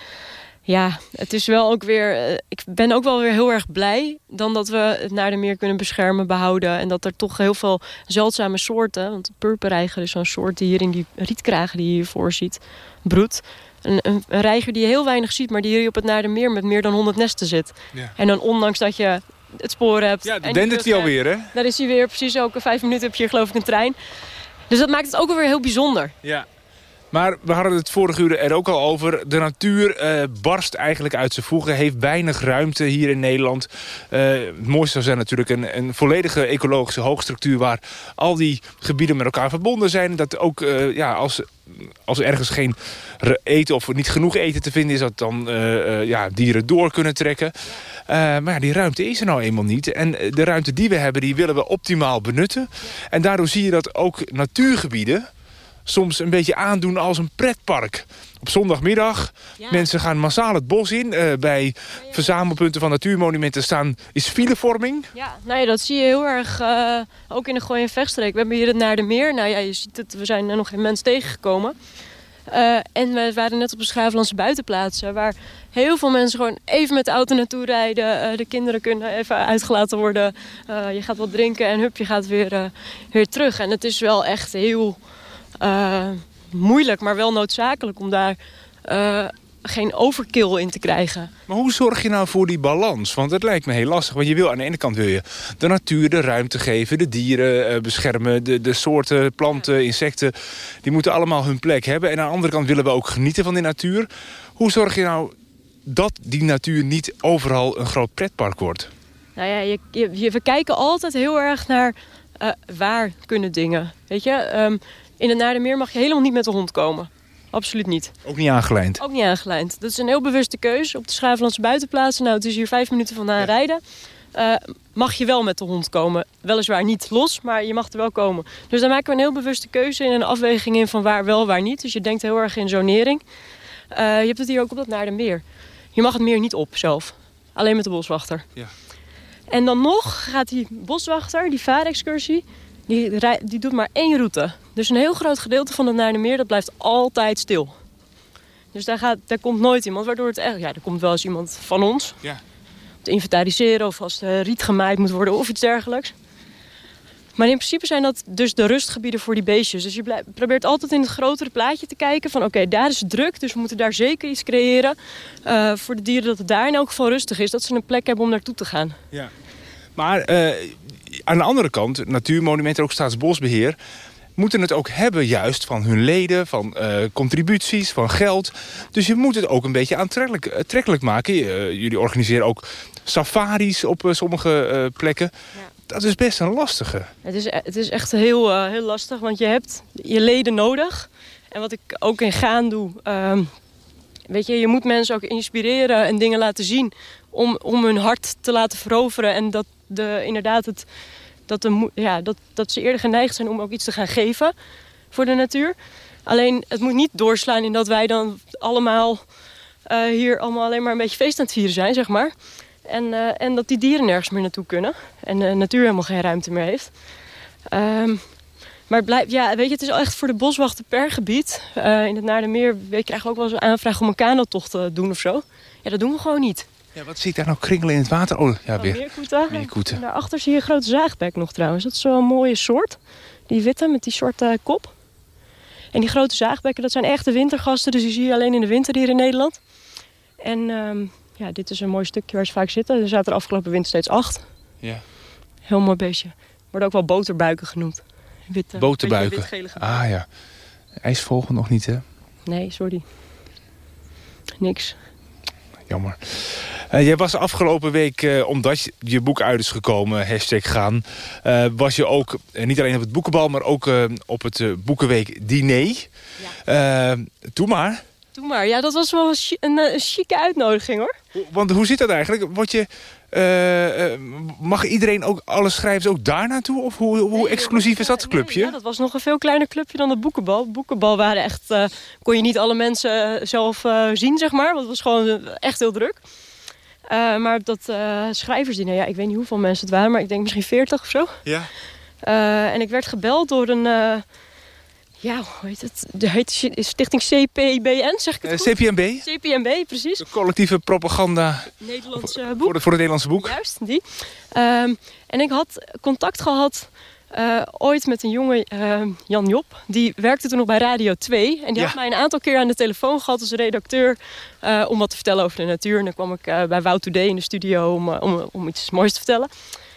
ja, het is wel ook weer... eh, ik ben ook wel weer heel erg blij... dan dat we het naar de meer kunnen beschermen, behouden. En dat er toch heel veel zeldzame soorten... want de purperreiger is zo'n soort die hier in die rietkragen die je hiervoor ziet... broedt. Een, een, een reiger die je heel weinig ziet... maar die hier op het naar de meer met meer dan 100 nesten zit. Ja. En dan ondanks dat je het spoor hebt... Ja, dan dendert hij alweer, hè? daar is hij weer precies ook. Vijf minuten heb je hier geloof ik een trein. Dus dat maakt het ook weer heel bijzonder. Ja. Maar we hadden het vorige uur er ook al over. De natuur eh, barst eigenlijk uit zijn voegen. Heeft weinig ruimte hier in Nederland. Eh, het mooiste zou zijn natuurlijk een, een volledige ecologische hoogstructuur... waar al die gebieden met elkaar verbonden zijn. Dat ook eh, ja, als, als ergens geen eten of niet genoeg eten te vinden is... dat dan eh, eh, ja, dieren door kunnen trekken. Eh, maar ja, die ruimte is er nou eenmaal niet. En eh, de ruimte die we hebben, die willen we optimaal benutten. En daardoor zie je dat ook natuurgebieden soms een beetje aandoen als een pretpark. Op zondagmiddag, Ja. mensen gaan massaal het bos in. Eh, bij verzamelpunten van natuurmonumenten staan, is filevorming. Ja, nou ja, dat zie je heel erg eh, ook in de Gooi- en Vechtstreek. We hebben hier het Naar de Meer. Nou ja, je ziet het, we zijn er nog geen mens tegengekomen. Eh, en we waren net op de Schaaflandse buitenplaatsen... waar heel veel mensen gewoon even met de auto naartoe rijden. De kinderen kunnen even uitgelaten worden. Je gaat wat drinken en hup, je gaat weer, weer terug. En het is wel echt heel eh, moeilijk, maar wel noodzakelijk... om daar eh, geen overkill in te krijgen. Maar hoe zorg je nou voor die balans? Want het lijkt me heel lastig. Want je wil aan de ene kant wil je de natuur de ruimte geven... de dieren eh, beschermen, de, de soorten, planten, insecten... die moeten allemaal hun plek hebben. En aan de andere kant willen we ook genieten van die natuur. Hoe zorg je nou dat die natuur niet overal een groot pretpark wordt? Nou ja, je, je, je- we kijken altijd heel erg naar waar kunnen dingen. Weet je, Ehm, in het Naardenmeer mag je helemaal niet met de hond komen. Absoluut niet. Ook niet aangelijnd. Ook niet aangelijnd. Dat is een heel bewuste keuze. Op de Schavenlandse buitenplaatsen, nou het is hier vijf minuten vandaan rijden... eh, mag je wel met de hond komen. Weliswaar niet los, maar je mag er wel komen. Dus daar maken we een heel bewuste keuze in... en een afweging in van waar wel, waar niet. Dus je denkt heel erg in zonering. Eh, je hebt het hier ook op dat Naardenmeer. Je mag het meer niet op zelf. Alleen met de boswachter. Ja. En dan nog gaat die boswachter, die vaarexcursie... Die, die doet maar één route. Dus een heel groot gedeelte van het Naardenmeer... dat blijft altijd stil. Dus daar, gaat, daar komt nooit iemand, waardoor het echt... Ja, er komt wel eens iemand van ons. Ja. Om te inventariseren of als de riet gemaaid moet worden of iets dergelijks. Maar in principe zijn dat dus de rustgebieden voor die beestjes. Dus je probeert altijd in het grotere plaatje te kijken van... oké, daar is het druk, dus we moeten daar zeker iets creëren... eh, voor de dieren dat het daar in elk geval rustig is. Dat ze een plek hebben om naartoe te gaan. Ja. Maar eh, aan de andere kant, natuurmonumenten, ook staatsbosbeheer... moeten het ook hebben juist van hun leden, van eh, contributies, van geld. Dus je moet het ook een beetje aantrekkelijk aantrekkelijk maken. Je, eh, jullie organiseren ook safaris op eh, sommige eh, plekken. Dat is best een lastige. Het is, het is echt heel, eh, heel lastig, want je hebt je leden nodig. En wat ik ook in gaan doe... ehm, weet je, je moet mensen ook inspireren en dingen laten zien... om, om hun hart te laten veroveren. En dat de, inderdaad het, dat, de, ja, dat, dat ze eerder geneigd zijn om ook iets te gaan geven voor de natuur. Alleen, het moet niet doorslaan in dat wij dan allemaal... eh, hier allemaal alleen maar een beetje feest aan het vieren zijn, zeg maar. En, eh, en dat die dieren nergens meer naartoe kunnen. En de natuur helemaal geen ruimte meer heeft. Ehm, maar het blijft, ja, weet je, het is echt voor de boswachten per gebied. Eh, in het Naardenmeer je, krijgen we ook wel eens een aanvraag om een kanotocht te doen of zo. Ja, dat doen we gewoon niet. Ja, wat zie ik daar nou kringelen in het water? Oh, ja, Oh, weer. Meerkoeten. Meerkoeten. En daarachter zie je een grote zaagbek nog trouwens. Dat is wel een mooie soort. Die witte met die zwarte kop. En die grote zaagbekken, dat zijn echte wintergasten. Dus die zie je alleen in de winter hier in Nederland. En ehm, ja, dit is een mooi stukje waar ze vaak zitten. Er zaten er afgelopen winter steeds acht. Ja. Heel mooi beestje. Worden ook wel boterbuiken genoemd. Witte, Boterbuiken. Ah ja. IJsvogel nog niet, hè? Nee, sorry. Niks. Jammer. Eh, jij was afgelopen week, eh, omdat je, boek uit is gekomen, hashtag gaan... eh, was je ook, niet alleen op het boekenbal, maar ook op het Boekenweek diner. Eh, doe maar. Doe maar. Ja, dat was wel een, een, chique uitnodiging hoor. Want hoe zit dat eigenlijk? Word je, eh, eh, mag iedereen ook, alle schrijvers ook daar naartoe? Of hoe, hoe Nee, exclusief is dat nee, clubje? ja, dat was nog een veel kleiner clubje dan het boekenbal. Boekenbal waren echt, eh, kon je niet alle mensen zelf zien, zeg maar. Want het was gewoon echt heel druk. Maar dat schrijversdiner, ja, ik weet niet hoeveel mensen het waren, maar ik denk misschien 40 of zo. Ja. En ik werd gebeld door een, ja, hoe heet het? De heet Stichting CPBN, zeg ik het Eh, goed? CPMB, CPMB, precies. de collectieve propaganda Nederlands eh, voor, boek. de, voor het Nederlandse boek. Juist, die. Ehm, en ik had contact gehad eh, ooit met een jongen, ehm, Jan Job. Die werkte toen nog bij Radio 2. En die Ja. had mij een aantal keer aan de telefoon gehad als redacteur... eh, om wat te vertellen over de natuur. En dan kwam ik bij Wout Today in de studio om, om, om iets moois te vertellen.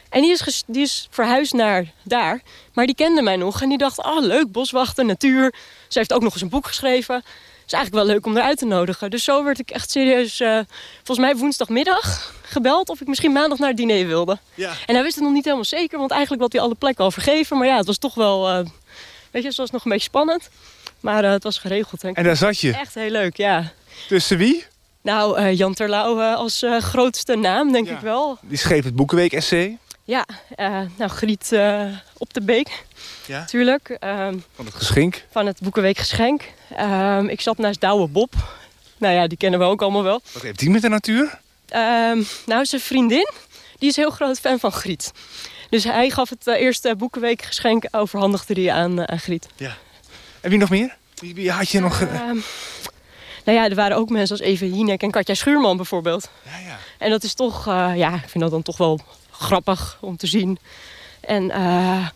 En die is, die is verhuisd naar daar. Maar die kende mij nog. En die dacht, ah leuk, boswachten, natuur. Ze heeft ook nog eens een boek geschreven. is eigenlijk wel leuk om eruit te nodigen. Dus zo werd ik echt serieus, eh, volgens mij woensdagmiddag, gebeld of ik misschien maandag naar het diner wilde. Ja. En hij wist het nog niet helemaal zeker, want eigenlijk had hij alle plekken al vergeven. Maar ja, het was toch wel, eh, weet je, het was nog een beetje spannend. Maar eh, het was geregeld. En En daar zat je. echt heel leuk, ja. Tussen wie? Nou, Jan Terlouw als grootste naam, denk Ja. ik wel. Die schreef het Boekenweek-essay. Ja, eh, nou, Griet eh, op de beek, Ja. natuurlijk. ehm, Van het geschenk. van het Boekenweek Geschenk. Ehm, ik zat naast Douwe Bob. Nou ja, die kennen we ook allemaal wel. Wat heeft die met de natuur? Ehm, nou, zijn vriendin, die is heel groot fan van Griet. Dus hij gaf het eh, eerste Boekenweek Geschenk, overhandigde die aan, eh, aan Griet. En wie nog meer? Wie, wie had je nog... nou ja, er waren ook mensen als Eva Jinek en Katja Schuurman bijvoorbeeld. ja, ja. En dat is toch, eh, ja, ik vind dat dan toch wel grappig om te zien. En eh,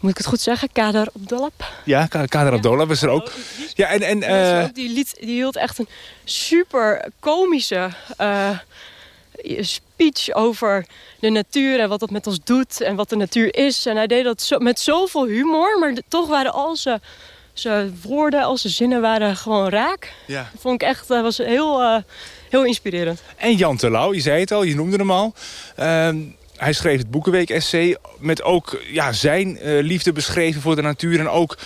moet ik het goed zeggen? Kader op Dolap. Ja, Ka- Kader Abdola was er ook. Ja, en, en eh, die, liet, die hield echt een super komische eh, speech over de natuur en wat dat met ons doet en wat de natuur is. En hij deed dat zo, met zoveel humor, maar toch waren al zijn, zijn woorden, al zijn zinnen waren gewoon raak. ja. Dat vond ik echt, dat was heel, eh, heel inspirerend. En Jan Terlouw, je zei het al, je noemde hem al. Ehm, hij schreef het Boekenweek-essay met ook ja, zijn eh, liefde beschreven voor de natuur... en ook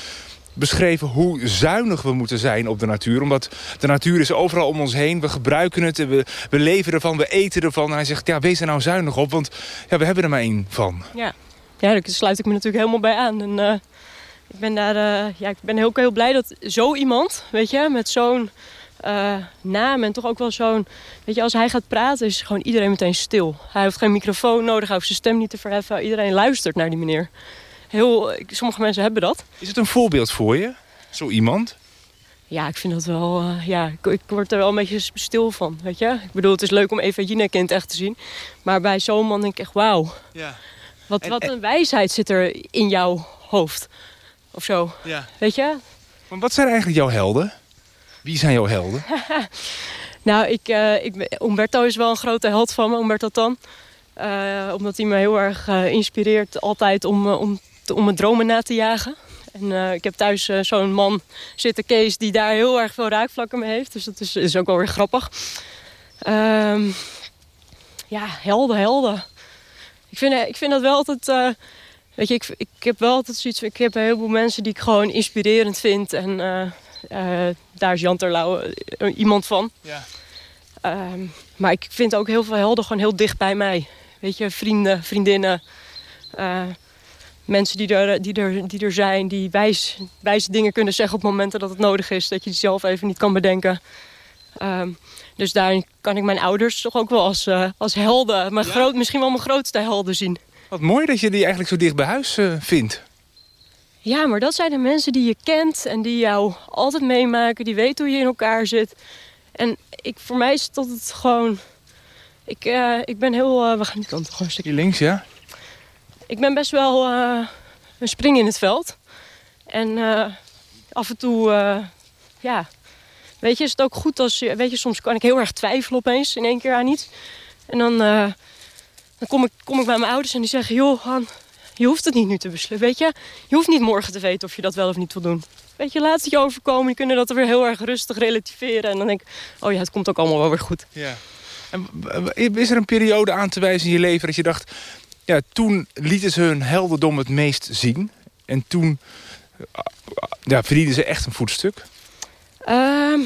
beschreven hoe zuinig we moeten zijn op de natuur. Omdat de natuur is overal om ons heen. We gebruiken het, we, we leven ervan, we eten ervan. En hij zegt, ja, wees er nou zuinig op, want ja, we hebben er maar één van. Ja, ja daar sluit ik me natuurlijk helemaal bij aan. En, eh, ik ben daar, eh, ja, ik ben heel, heel blij dat zo iemand, weet je, met zo'n eh, naam en toch ook wel zo'n, weet je, als hij gaat praten is gewoon iedereen meteen stil. Hij heeft geen microfoon nodig, hij hoeft zijn stem niet te verheffen. Iedereen luistert naar die meneer. Heel, sommige mensen hebben dat. Is het een voorbeeld voor je, zo iemand? Ja, ik vind dat wel, eh, ja, ik, ik word er wel een beetje stil van, weet je. Ik bedoel, het is leuk om Eva Jinek in het echt te zien. Maar bij zo'n man denk ik echt, wauw. Ja. Wat, En- wat en- een wijsheid zit er in jouw hoofd. Of zo. ja. Weet je? Maar wat zijn eigenlijk jouw helden? Wie zijn jouw helden? Nou, ik, eh, ik, ben- Umberto is wel een grote held van me, Umberto Tan. Eh, omdat hij me heel erg eh, inspireert altijd om, om, te- om mijn dromen na te jagen. En eh, ik heb thuis zo'n man zitten, Kees, die daar heel erg veel raakvlakken mee heeft. Dus dat is, is ook wel weer grappig. Ehm, ja, helden, helden. Ik vind, ik vind dat wel altijd... eh, weet je, ik, ik heb wel altijd zoiets... Ik heb een heleboel mensen die ik gewoon inspirerend vind. En eh, eh, daar is Jan Terlouw eh, iemand van. Ja. Ehm, maar ik vind ook heel veel helden gewoon heel dicht bij mij. Weet je, vrienden, vriendinnen. eh, mensen die er, die, er, die er zijn, die wijs, wijze dingen kunnen zeggen op momenten dat het nodig is. Dat je die zelf even niet kan bedenken. Ehm, dus daarin kan ik mijn ouders toch ook wel als, eh, als helden, mijn groot, misschien wel mijn grootste helden zien. Wat mooi dat je die eigenlijk zo dicht bij huis eh, vindt. Ja, maar dat zijn de mensen die je kent en die jou altijd meemaken, die weten hoe je in elkaar zit. En ik, voor mij is dat het gewoon. Ik, eh, ik ben heel. eh, we gaan die kant gewoon een stukje. Links, ja? Ik ben best wel eh, een spring in het veld. En af en toe, ja. Weet je, is het ook goed als je. Weet je, soms kan ik heel erg twijfelen opeens in één keer aan iets. En dan, dan kom, ik, kom ik bij mijn ouders en die zeggen: Joh, Han, je hoeft het niet nu te beslissen. Weet je, je hoeft niet morgen te weten of je dat wel of niet wil doen. Weet je, laat het je overkomen. Die kunnen dat er weer heel erg rustig relativeren. En dan denk ik: Oh ja, het komt ook allemaal wel weer goed. Ja. En is er een periode aan te wijzen in je leven dat je dacht... Ja, toen lieten ze hun heldendom het meest zien. En toen eh, ja, verdienden ze echt een voetstuk. Ehm,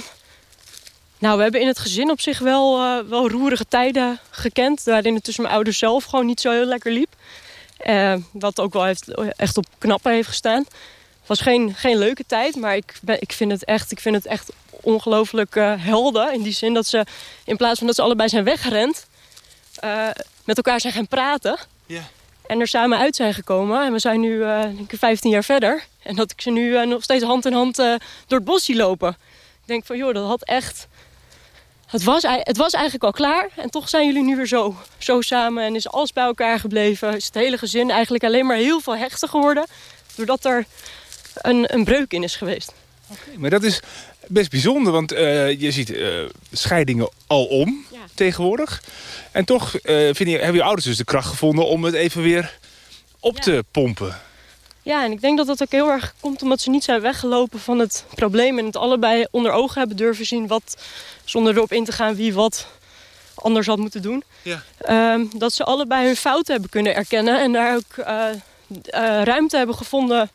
nou, we hebben in het gezin op zich wel, eh, wel roerige tijden gekend. Waarin het tussen mijn ouders zelf gewoon niet zo heel lekker liep. Eh, wat ook wel heeft, echt op knappen heeft gestaan. Het was geen, geen leuke tijd, maar ik, ben, ik vind het echt, ik vind het echt ongelooflijk eh, helden. In die zin dat ze, in plaats van dat ze allebei zijn weggerend... eh, met elkaar zijn gaan praten. En er samen uit zijn gekomen. En we zijn nu denk ik 15 jaar verder. En dat ik ze nu nog steeds hand in hand door het bos zie lopen. Ik denk van, joh, dat had echt... Het was, het was eigenlijk al klaar. En toch zijn jullie nu weer zo, zo samen. En is alles bij elkaar gebleven. Is het hele gezin eigenlijk alleen maar heel veel hechter geworden. Doordat er een, een breuk in is geweest. Maar dat is best bijzonder, want eh, je ziet eh, scheidingen al om Ja. tegenwoordig. En toch eh, vinden je, hebben je ouders dus de kracht gevonden om het even weer op Ja. te pompen. Ja, en ik denk dat dat ook heel erg komt omdat ze niet zijn weggelopen van het probleem. En het allebei onder ogen hebben durven zien wat, zonder erop in te gaan wie wat anders had moeten doen. Ja. Ehm, dat ze allebei hun fouten hebben kunnen erkennen. En daar ook eh, eh, ruimte hebben gevonden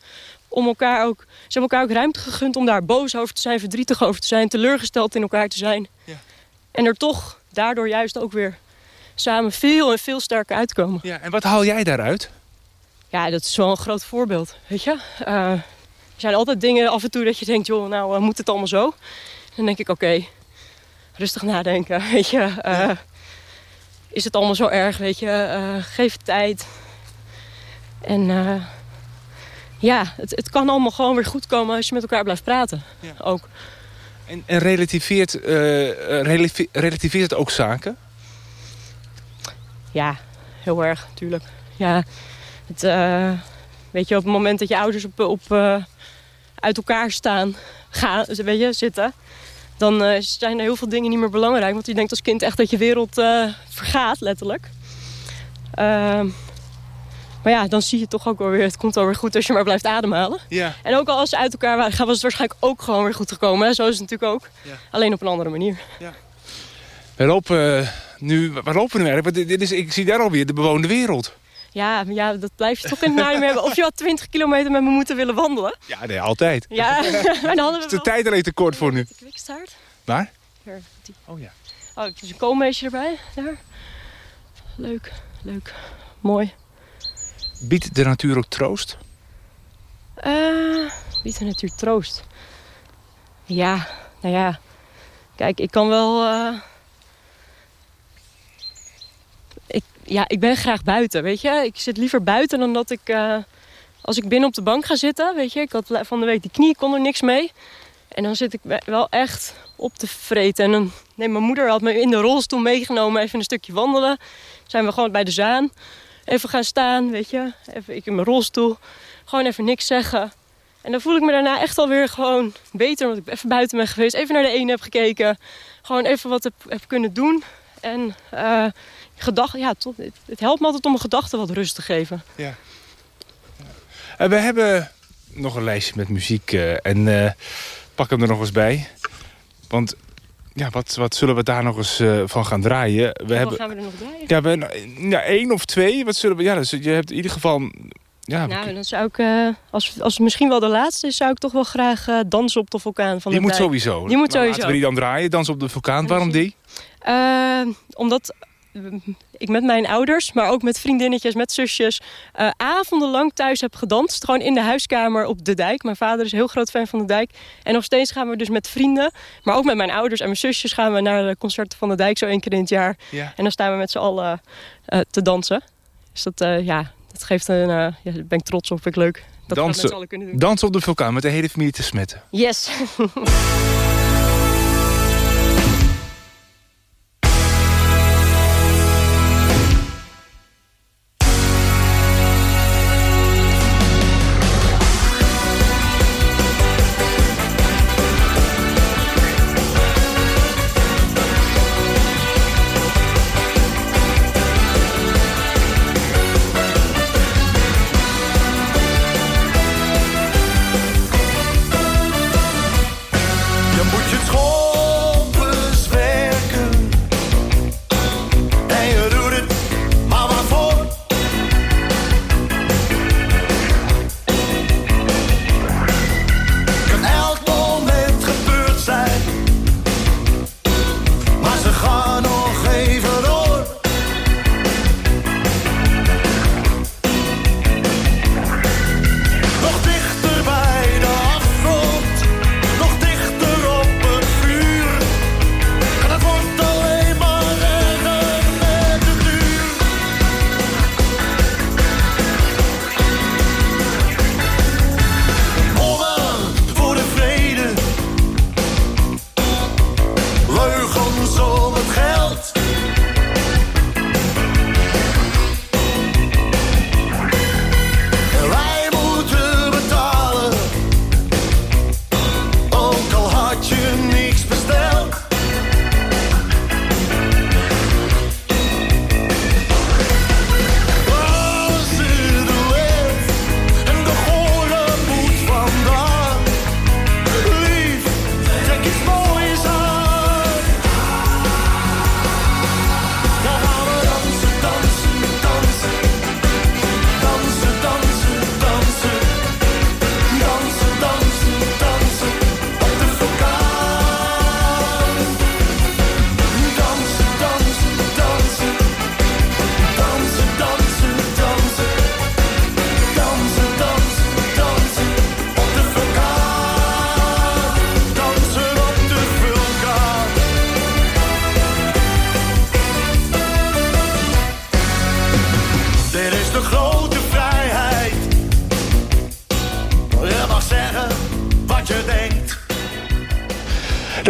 om elkaar ook... Ze hebben elkaar ook ruimte gegund om daar boos over te zijn, verdrietig over te zijn, teleurgesteld in elkaar te zijn. Ja. En er toch daardoor juist ook weer samen veel en veel sterker uitkomen. Ja, en wat haal jij daaruit? Ja, dat is wel een groot voorbeeld, weet je. Eh, er zijn altijd dingen af en toe dat je denkt, joh, nou eh, moet het allemaal zo? Dan denk ik, oké, rustig nadenken, weet je. Eh, Is het allemaal zo erg, weet je? Geef tijd. En ja, het, het kan allemaal gewoon weer goed komen als je met elkaar blijft praten. Ja. Ook. En, en relativeert, relati- relativeert het ook zaken? Ja, heel erg, natuurlijk. Ja, het, eh, Weet je, op het moment dat je ouders op, op, eh, uit elkaar staan, gaan, weet je, zitten... dan eh, zijn er heel veel dingen niet meer belangrijk. Want je denkt als kind echt dat je wereld vergaat, letterlijk. Ehm, maar ja, dan zie je toch ook wel weer... het komt wel weer goed als je maar blijft ademhalen. Ja. En ook al als ze uit elkaar waren, was het waarschijnlijk ook gewoon weer goed gekomen. Hè? Zo is het natuurlijk ook. Ja. Alleen op een andere manier. We lopen nu... Waar lopen we nu eigenlijk? Dit is, ik zie daar alweer de bewoonde wereld. Ja, maar ja, dat blijf je toch in het naam hebben. Of je had 20 kilometer met me moeten willen wandelen. Ja, nee, altijd. Ja, en dan hadden we Is de wel... tijd alleen te kort voor nu. Kwikstaart. Waar? Hier, die. Oh ja. Oh, er is een koolmeesje erbij. Daar. Leuk, leuk. Mooi. Biedt de natuur ook troost? Eh biedt de natuur troost. Ja, nou ja. Kijk, ik kan wel... eh, Ik, ja, ik ben graag buiten, weet je. Ik zit liever buiten dan dat ik... eh, Als ik binnen op de bank ga zitten, weet je. Ik had van de week die knie, kon er niks mee. En dan zit ik we- wel echt op te vreten. En dan, nee, mijn moeder had me in de rolstoel meegenomen. Even een stukje wandelen. Zijn we gewoon bij de Zaan. Even gaan staan, weet je. Even, ik in mijn rolstoel. Gewoon even niks zeggen. En dan voel ik me daarna echt alweer gewoon beter. Want ik even buiten ben geweest. Even naar de ene heb gekeken. Gewoon even wat heb kunnen doen. En gedachten, ja, tot, het, het helpt me altijd om mijn gedachten wat rust te geven. En we hebben nog een lijstje met muziek. eh, en eh, pak hem er nog eens bij. Want ja, wat, wat zullen we daar nog eens van gaan draaien? We Wat hebben gaan we er nog draaien? ja, we, hebben, ja, één of twee. Wat zullen we, ja, dus je hebt in ieder geval... Ja, Nou, dan zou ik, eh, als, als misschien wel de laatste is, zou ik toch wel graag eh, dansen op de vulkaan van die de moet dijk. sowieso. Die moet Nou, sowieso. Laten we die dan draaien. Dans op de vulkaan. Waarom die? Eh, omdat ik met mijn ouders, maar ook met vriendinnetjes, met zusjes, avondenlang thuis heb gedanst. Gewoon in de huiskamer op de dijk. Mijn vader is een heel groot fan van de dijk. En nog steeds gaan we dus met vrienden, maar ook met mijn ouders en mijn zusjes gaan we naar de concerten van de dijk zo één keer in het jaar. Ja. En dan staan we met z'n allen te dansen. Dus dat, ja, dat geeft een, eh, ja, daar ben ik trots op, vind ik leuk. Dat we dat met Dansen. z'n allen kunnen doen. Dans op de vulkaan met de hele familie te smetten. Yes.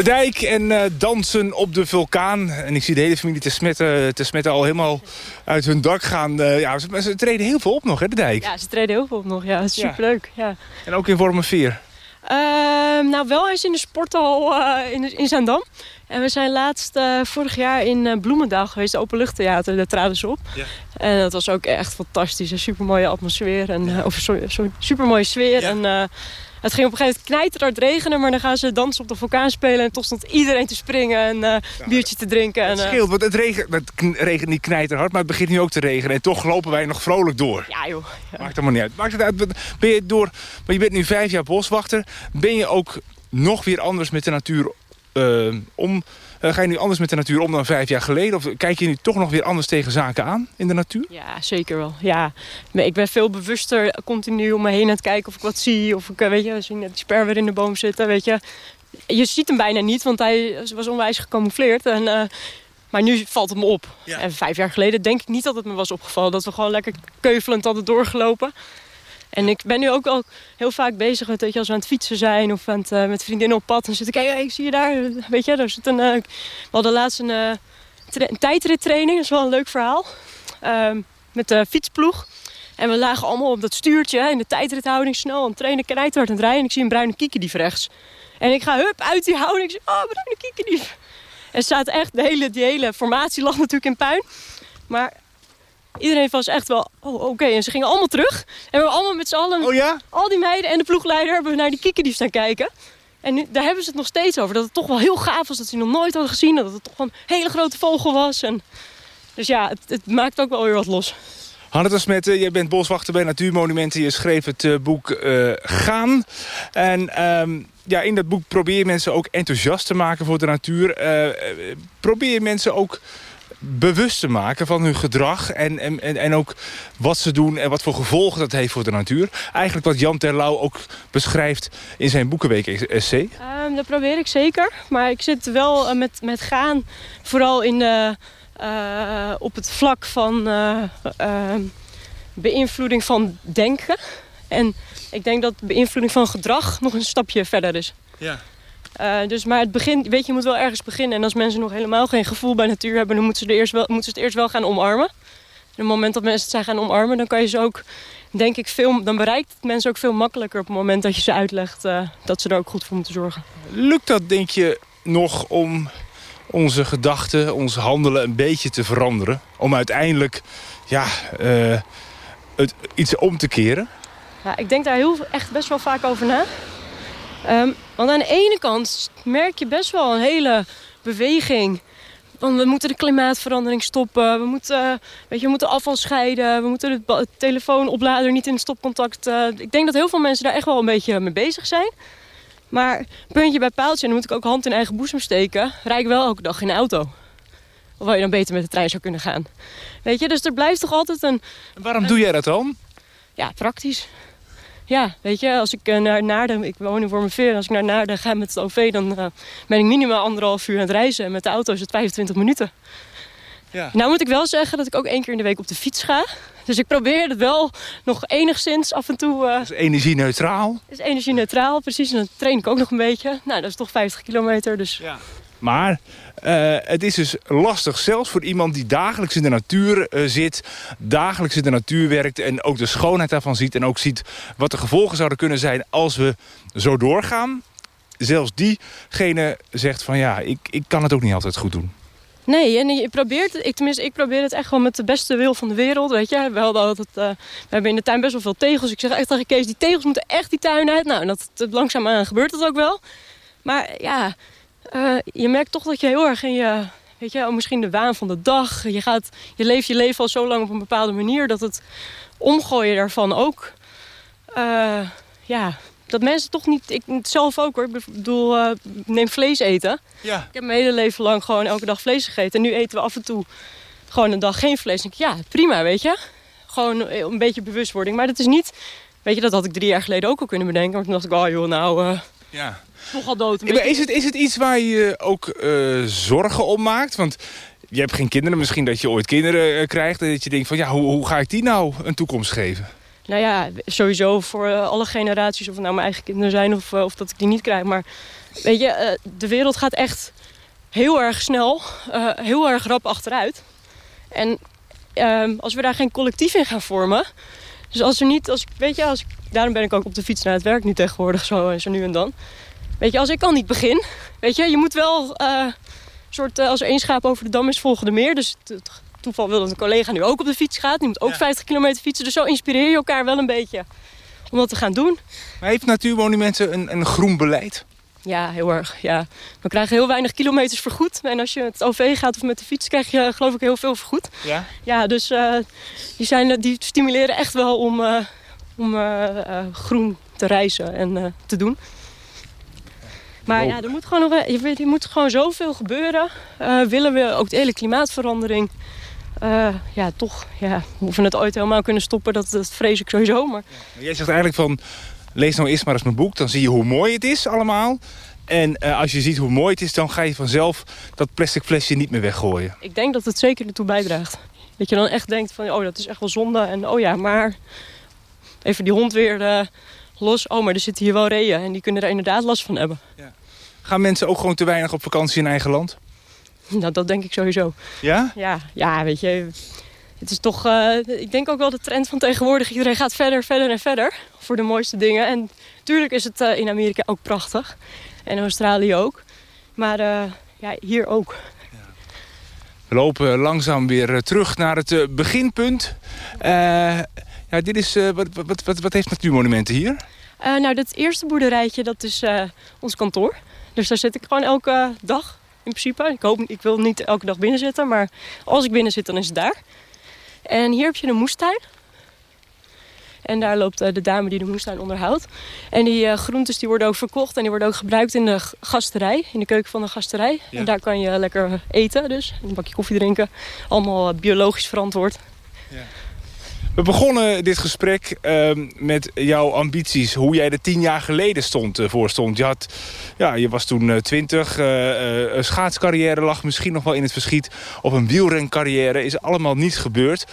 Dijk en uh, dansen op de vulkaan. En ik zie de hele familie te smetten, te smetten al helemaal uit hun dak gaan. Uh, ja, ze, ze, treden heel veel op nog, hè, de dijk? Ja, ze treden heel veel op nog. Ja, superleuk. Ja. En ook in Wormerveer? Uh, nou, wel eens in de sporthal uh, in, in Zaandam. En we zijn laatst uh, vorig jaar in Bloemendaal geweest, openluchttheater. Daar traden ze op. Ja. En dat was ook echt fantastisch. Een supermooie atmosfeer. En, ja. of sorry, sorry, supermooie sfeer. Ja. En het ging op een gegeven moment knijterhard regenen, maar dan gaan ze dansen op de vulkaan spelen. En toch stond iedereen te springen en uh, een biertje te drinken. Het en, scheelt, want het regent, het regent niet knijterhard, maar het begint nu ook te regenen. En toch lopen wij nog vrolijk door. Ja joh. Ja. Maakt helemaal niet uit. Maakt het uit. Ben je door, maar je bent nu vijf jaar boswachter. Ben je ook nog weer anders met de natuur uh, om... Uh, ga je nu anders met de natuur om dan vijf jaar geleden? Of kijk je nu toch nog weer anders tegen zaken aan in de natuur? Ja, zeker wel. Ja. Ik ben veel bewuster continu om me heen aan het kijken of ik wat zie. Of ik, weet je, we zien die sper weer in de boom zitten, weet je. Je ziet hem bijna niet, want hij was onwijs gecamoufleerd. En, uh, maar nu valt het me op. Ja. En vijf jaar geleden denk ik niet dat het me was opgevallen. Dat we gewoon lekker keuvelend hadden doorgelopen. En ik ben nu ook al heel vaak bezig met, weet je, als we aan het fietsen zijn of met vriendinnen op pad. Dan zit ik, hey, hey, zie je daar? Weet je, daar zit een, uh, we hadden laatst een, uh, dat is wel een leuk verhaal. Ehm, met de fietsploeg. En we lagen allemaal op dat stuurtje in de tijdrithouding snel het trainen, keihard aan het rijden. En ik zie een bruine kiekendief rechts. En ik ga hup uit die houding. Ik zeg, oh, bruine kiekendief. En staat echt, de hele, die hele formatie lag natuurlijk in puin. Maar iedereen was echt wel, oh oké. Okay. En ze gingen allemaal terug. En we hebben allemaal met z'n allen, oh ja? al die meiden en de ploegleider, hebben we naar die kiekendief staan kijken. En nu, daar hebben ze het nog steeds over. Dat het toch wel heel gaaf was dat ze nog nooit hadden gezien. Dat het toch een hele grote vogel was. En, dus ja, het, het maakt ook wel weer wat los. Hanne de Smette, jij bent boswachter bij Natuurmonumenten. Je schreef het uh, boek uh, Gaan. En um, ja, in dat boek probeer je mensen ook enthousiast te maken voor de natuur. Uh, probeer je mensen ook bewust te maken van hun gedrag... En, en, en ook wat ze doen en wat voor gevolgen dat heeft voor de natuur. Eigenlijk wat Jan Terlouw ook beschrijft in zijn Boekenweek-essay. Um, dat probeer ik zeker. Maar ik zit wel uh, met, met gaan vooral in de, uh, op het vlak van uh, beïnvloeding van denken. En ik denk dat beïnvloeding van gedrag nog een stapje verder is. Ja. Uh, dus, maar het begin, weet je, je moet wel ergens beginnen. En als mensen nog helemaal geen gevoel bij natuur hebben... dan moeten ze, er eerst wel, moeten ze het eerst wel gaan omarmen. En op het moment dat mensen het zijn gaan omarmen... dan kan je ze ook, denk ik, veel, dan bereikt het mensen ook veel makkelijker... op het moment dat je ze uitlegt uh, dat ze er ook goed voor moeten zorgen. Lukt dat, denk je, nog om onze gedachten, ons handelen een beetje te veranderen? Om uiteindelijk ja, uh, het, iets om te keren? Ja, ik denk daar heel, echt best wel vaak over na. Um, want aan de ene kant merk je best wel een hele beweging. Want we moeten de klimaatverandering stoppen. We moeten, weet je, we moeten afval scheiden. We moeten de telefoonoplader niet in stopcontact. Uh, ik denk dat heel veel mensen daar echt wel een beetje mee bezig zijn. Maar puntje bij paaltje, en dan moet ik ook hand in eigen boezem steken... rijd ik wel elke dag in de auto. Of je dan beter met de trein zou kunnen gaan. Weet je, dus er blijft toch altijd een... En waarom doe jij dat dan? Ja, praktisch. Ja, weet je, als ik uh, naar Naarden, ik woon in Wormerveer, als ik naar Naarden ga met het OV, dan uh, ben ik minimaal anderhalf uur aan het reizen. En met de auto is het 25 minuten. Ja. Nou moet ik wel zeggen dat ik ook één keer in de week op de fiets ga. Dus ik probeer het wel nog enigszins af en toe... Uh, is energie-neutraal? is energie-neutraal, precies. En dan train ik ook nog een beetje. Nou, dat is toch 50 kilometer, dus... Ja. Maar uh, het is dus lastig, zelfs voor iemand die dagelijks in de natuur uh, zit... dagelijks in de natuur werkt en ook de schoonheid daarvan ziet... en ook ziet wat de gevolgen zouden kunnen zijn als we zo doorgaan. Zelfs diegene zegt van ja, ik, ik kan het ook niet altijd goed doen. Nee, en je probeert het, ik, tenminste, ik probeer het echt gewoon met de beste wil van de wereld. Weet je, we, hadden altijd, uh, we hebben in de tuin best wel veel tegels. Ik zeg echt tegen Kees, die tegels moeten echt die tuin uit. Nou, dat, dat langzaamaan gebeurt dat ook wel. Maar ja, uh, je merkt toch dat je heel erg in je... Weet je, misschien de waan van de dag. Je, gaat, je leeft je leven al zo lang op een bepaalde manier... dat het omgooien daarvan ook... Uh, ja, dat mensen toch niet... Ik zelf ook hoor. Ik bedoel, uh, neem vlees eten. Ja. Ik heb mijn hele leven lang gewoon elke dag vlees gegeten. En nu eten we af en toe gewoon een dag geen vlees. En ik, ja, prima, weet je. Gewoon een beetje bewustwording. Maar dat is niet... Weet je, dat had ik drie jaar geleden ook al kunnen bedenken. Maar toen dacht ik, oh joh, nou... ja toch al dood. is, het, is het iets waar je ook uh, zorgen om maakt? Want je hebt geen kinderen. Misschien dat je ooit kinderen uh, krijgt. En dat je denkt van ja, hoe, hoe ga ik die nou een toekomst geven? Nou ja, sowieso voor eh, alle generaties, of het nou mijn eigen kinderen zijn of, eh, of dat ik die niet krijg. Maar weet je, eh, de wereld gaat echt heel erg snel, eh, heel erg rap achteruit. En ehm, als we daar geen collectief in gaan vormen. Dus als er niet, als, weet je, als, ik- daarom ben ik ook op de fiets naar het werk nu tegenwoordig, zo, zo nu en dan. Weet je, als ik al niet begin, weet je, je moet wel eh, soort, eh, als er één schaap over de dam is, volgen er meer. Dus toeval wil dat een collega nu ook op de fiets gaat. Die moet ook 50 kilometer fietsen. Dus zo inspireer je elkaar wel een beetje om dat te gaan doen. Maar heeft Natuurmonumenten een, een groen beleid? Ja, heel erg. Ja. We krijgen heel weinig kilometers vergoed. En als je met het OV gaat of met de fiets, krijg je geloof ik heel veel vergoed. Ja. Ja, dus eh, die, zijn, die stimuleren echt wel om, eh, om eh, eh, groen te reizen en eh, te doen. Maar Wow. ja, er moet gewoon, nog, je weet, er moet gewoon zoveel gebeuren. Willen we ook de hele klimaatverandering... ja, toch, ja, we het ooit helemaal kunnen stoppen, dat, dat vrees ik sowieso. Maar Jij zegt eigenlijk van, lees nou eerst maar eens mijn boek. Dan zie je hoe mooi het is allemaal. En als je ziet hoe mooi het is, dan ga je vanzelf dat plastic flesje niet meer weggooien. ik denk dat het zeker ertoe bijdraagt. Dat je dan echt denkt van, oh, dat is echt wel zonde. En oh ja, maar even die hond weer eh, los. Oh, maar er zitten hier wel reeën en die kunnen er inderdaad last van hebben. Gaan mensen ook gewoon te weinig op vakantie in eigen land? Nou, dat denk ik sowieso. Ja? Ja, ja weet je, het is toch, eh, ik denk ook wel de trend van tegenwoordig. Iedereen gaat verder, verder en verder voor de mooiste dingen. En natuurlijk is het eh, in Amerika ook prachtig. En Australië ook. Maar ja, hier ook. We lopen langzaam weer terug naar het eh, beginpunt. Ja, dit is, eh, wat, wat, wat, wat heeft Natuurmonumenten hier? Eh, nou, dat eerste boerderijtje, dat is eh, ons kantoor. Dus daar zit ik gewoon elke dag in principe. Ik, hoop, ik wil niet elke dag binnen zitten, maar als ik binnen zit, dan is het daar. En hier heb je een moestuin. En daar loopt de dame die de moestuin onderhoudt. En die groentes die worden ook verkocht en die worden ook gebruikt in de gasterij. In de keuken van de gasterij. Ja. En daar kan je lekker eten dus. Een bakje koffie drinken. Allemaal biologisch verantwoord. We begonnen dit gesprek ehm, met jouw ambities. Hoe jij er tien jaar geleden stond, eh, voor stond. Je, had, ja, je was toen eh, twintig. een schaatscarrière lag misschien nog wel in het verschiet. Of een wielrencarrière is allemaal niet gebeurd.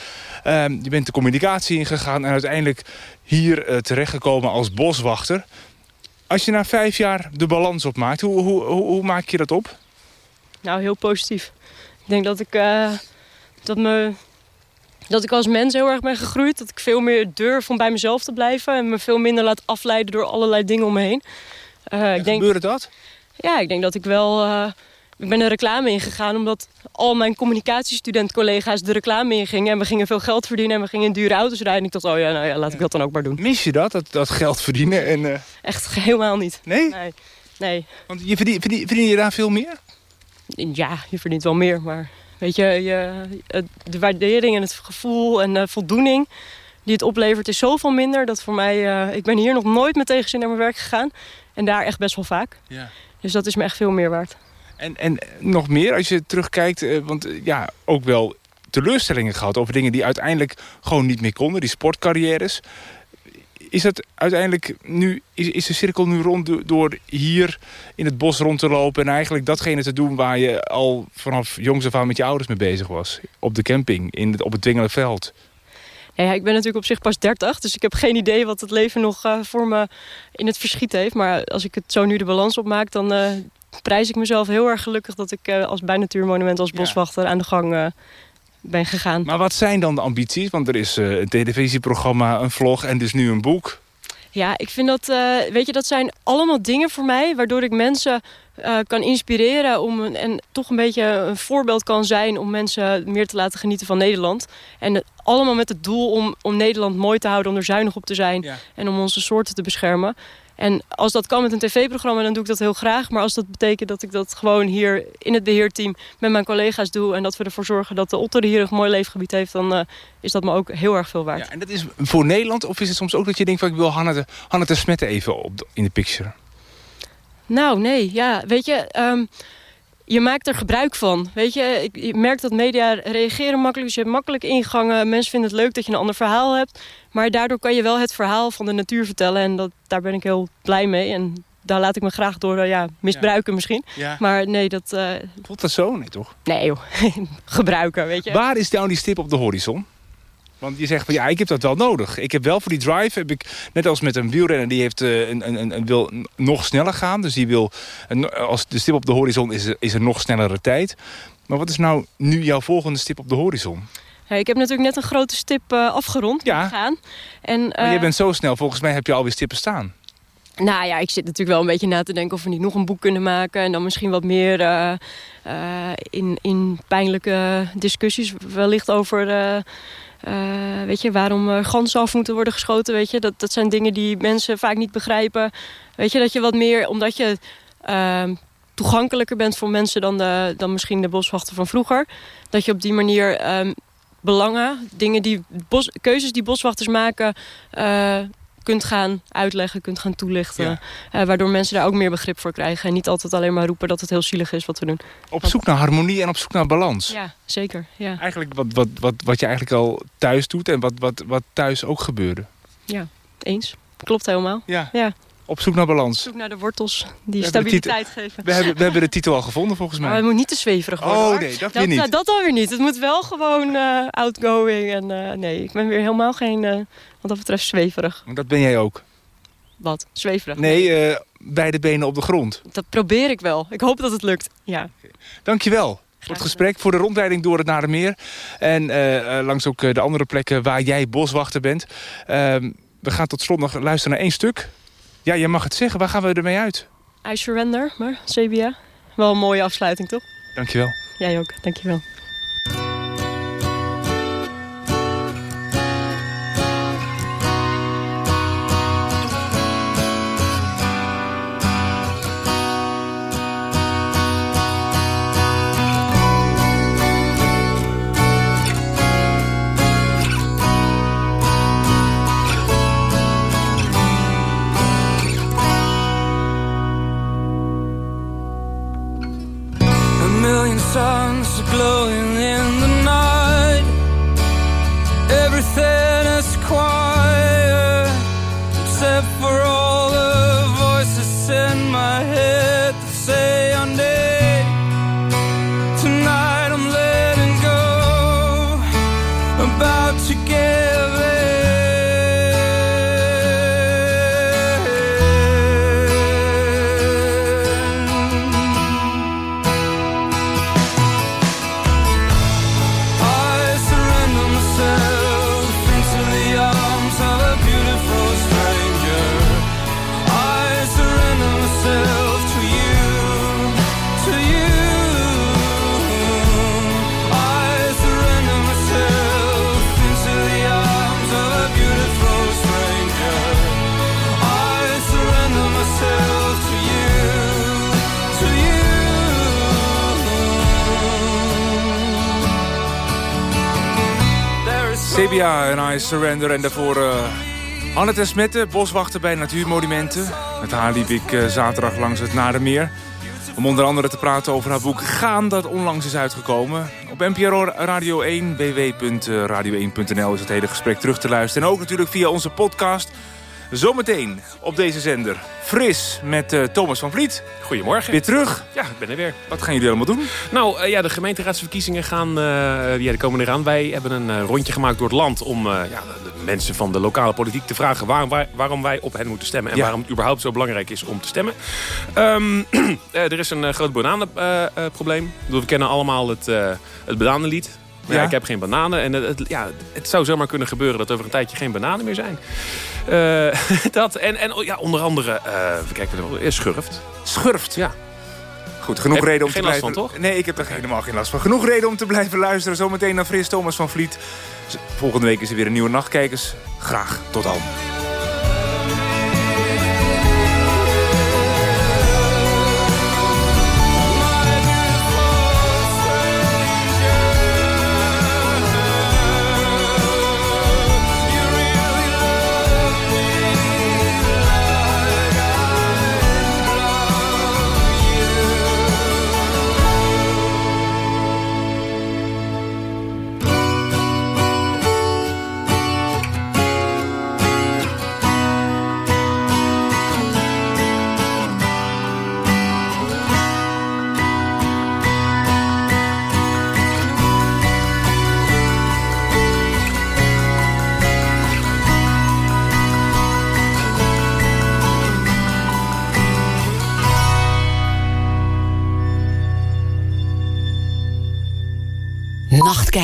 Ehm, je bent de communicatie ingegaan en uiteindelijk hier eh, terechtgekomen als boswachter. Als je na vijf jaar de balans opmaakt, hoe, hoe, hoe, hoe maak je dat op? Nou, heel positief. Ik denk dat ik, eh, dat, me, dat ik als mens heel erg ben gegroeid. Dat ik veel meer durf om bij mezelf te blijven. En me veel minder laat afleiden door allerlei dingen om me heen. Eh, ik denk, Gebeurde dat? ja, ik denk dat ik wel... eh, ik ben de reclame ingegaan omdat al mijn communicatiestudent-collega's de reclame ingingen. En we gingen veel geld verdienen en we gingen in dure auto's rijden. En ik dacht, oh ja, nou ja, laat ik dat dan ook maar doen. Mis je dat, dat, dat geld verdienen? En, eh, Echt helemaal niet. nee? Nee, nee. Want je verdien, verdien, verdien je daar veel meer? Ja, je verdient wel meer, maar weet je, je de waardering en het gevoel en de voldoening die het oplevert is zoveel minder dat voor mij, eh, ik ben hier nog nooit met tegenzin naar mijn werk gegaan en daar echt best wel vaak. Ja. Dus dat is me echt veel meer waard. En, en nog meer, als je terugkijkt, eh, want eh, ja, ook wel teleurstellingen gehad over dingen die uiteindelijk gewoon niet meer konden, die sportcarrières. Is dat uiteindelijk nu, is, is de cirkel nu rond do- door hier in het bos rond te lopen en eigenlijk datgene te doen waar je al vanaf jongs af aan met je ouders mee bezig was? Op de camping, in het, op het Dwingelenveld. Ja, ik ben natuurlijk op zich pas 30, dus ik heb geen idee wat het leven nog eh, voor me in het verschiet heeft. Maar als ik het zo nu de balans opmaak, dan eh, prijs ik mezelf heel erg gelukkig dat ik eh, als bij Natuurmonument als Ja. boswachter aan de gang ben gegaan. Maar wat zijn dan de ambities? Want er is eh, een televisieprogramma, een vlog en dus nu een boek. Ja, ik vind dat, eh, weet je, dat zijn allemaal dingen voor mij waardoor ik mensen eh, kan inspireren om een, en toch een beetje een voorbeeld kan zijn om mensen meer te laten genieten van Nederland. En het- allemaal met het doel om, om Nederland mooi te houden, om er zuinig op te zijn Ja. en om onze soorten te beschermen. En als dat kan met een tv-programma, dan doe ik dat heel graag. Maar als dat betekent dat ik dat gewoon hier in het beheerteam met mijn collega's doe... en dat we ervoor zorgen dat de otter hier een mooi leefgebied heeft... dan eh, is dat me ook heel erg veel waard. Ja, en dat is voor Nederland? Of is het soms ook dat je denkt van ik wil Hanne de, Hanne de Smetten even op de- in de picture? Nou, nee, ja, weet je, ehm, je maakt er gebruik van. Weet je, ik, je merkt dat media reageren makkelijk, dus je hebt makkelijk ingangen. Mensen vinden het leuk dat je een ander verhaal hebt. Maar daardoor kan je wel het verhaal van de natuur vertellen. En dat, daar ben ik heel blij mee. En daar laat ik me graag door eh, ja, misbruiken misschien. Ja. Maar nee, dat... eh, Voelt dat zo? Nee, toch? nee joh, gebruiken, weet je. Waar is nou die stip op de horizon? Want je zegt van ja, ik heb dat wel nodig. Ik heb wel voor die drive, heb ik, net als met een wielrenner... die heeft, uh, een, een, een, wil nog sneller gaan. Dus die wil, als de stip op de horizon is, is er nog snellere tijd. Maar wat is nou nu jouw volgende stip op de horizon? Ja, ik heb natuurlijk net een grote stip uh, afgerond. Ja. Gaan. En, uh, maar je bent zo snel. Volgens mij heb je alweer stippen staan. Nou ja, ik zit natuurlijk wel een beetje na te denken of we niet nog een boek kunnen maken. En dan misschien wat meer uh, uh, in, in pijnlijke discussies wellicht over... Uh, weet je, waarom ganzen af moeten worden geschoten, weet je. Dat, dat zijn dingen die mensen vaak niet begrijpen. Weet je, dat je wat meer, omdat je ehm, toegankelijker bent voor mensen dan, de, dan misschien de boswachter van vroeger. Dat je op die manier um, belangen, dingen die, bos, keuzes die boswachters maken kunt gaan uitleggen, kunt gaan toelichten. Ja. Uh, waardoor mensen daar ook meer begrip voor krijgen. En niet altijd alleen maar roepen dat het heel zielig is wat we doen. Op zoek naar harmonie en op zoek naar balans. Ja, zeker. Ja. Eigenlijk wat, wat, wat, wat je eigenlijk al thuis doet en wat, wat, wat thuis ook gebeurde. Ja, eens. Klopt helemaal. Ja. ja. Op zoek naar balans. Op zoek naar de wortels die we stabiliteit geven. We hebben, we hebben de titel al gevonden volgens mij. Maar het moet niet te zweverig worden. Oh nee, dat, dat niet. Nou, dat alweer niet. Het moet wel gewoon uh, outgoing. En, uh, nee, ik ben weer helemaal geen, uh, wat dat betreft, zweverig. Maar dat ben jij ook. Wat? Zweverig? Nee, beide benen op de grond. Dat probeer ik wel. Ik hoop dat het lukt. Ja. Dankjewel voor het gesprek, voor de rondleiding door het Nadermeer. En langs ook de andere plekken waar jij boswachter bent. Uh, we gaan tot slot nog luisteren naar één stuk. Ja, je mag het zeggen. Waar gaan we ermee uit? I Surrender, maar CBA. Wel een mooie afsluiting, toch? Dankjewel. Jij ook, dankjewel. Surrender. En daarvoor uh, Anne Tesmette, boswachter bij Natuurmonumenten. Met haar liep ik uh, zaterdag langs het Nadermeer. Om onder andere te praten over haar boek Gaan, dat onlangs is uitgekomen. Op NPRO Radio 1, www.radio1.nl is het hele gesprek terug te luisteren. En ook natuurlijk via onze podcast... Zometeen op deze zender. Fris met uh, Thomas van Vliet. Goedemorgen. Weer terug. Ja, ik ben er weer. Wat gaan jullie allemaal doen? Nou, uh, ja, de gemeenteraadsverkiezingen gaan, uh, ja, die komen eraan. Wij hebben een rondje gemaakt door het land om ja, de mensen van de lokale politiek te vragen waar, waar, waarom wij op hen moeten stemmen. En ja. waarom het überhaupt zo belangrijk is om te stemmen. Um, er is een groot bananenprobleem. we kennen allemaal het, het bananenlied. Ja, ja, ik heb geen bananen. En het, het, ja, het zou zomaar kunnen gebeuren dat over een tijdje geen bananen meer zijn. Uh, dat, en, en ja, onder andere, uh, even kijken, schurft. Schurft? Ja. Goed, genoeg heb reden om te blijven... van, toch? Nee, ik heb er helemaal geen last van. Genoeg reden om te blijven luisteren. Zometeen naar Fris Thomas van Vliet. Volgende week is er weer een nieuwe Nachtkijkers. Graag tot dan.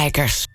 Nachtkijkers.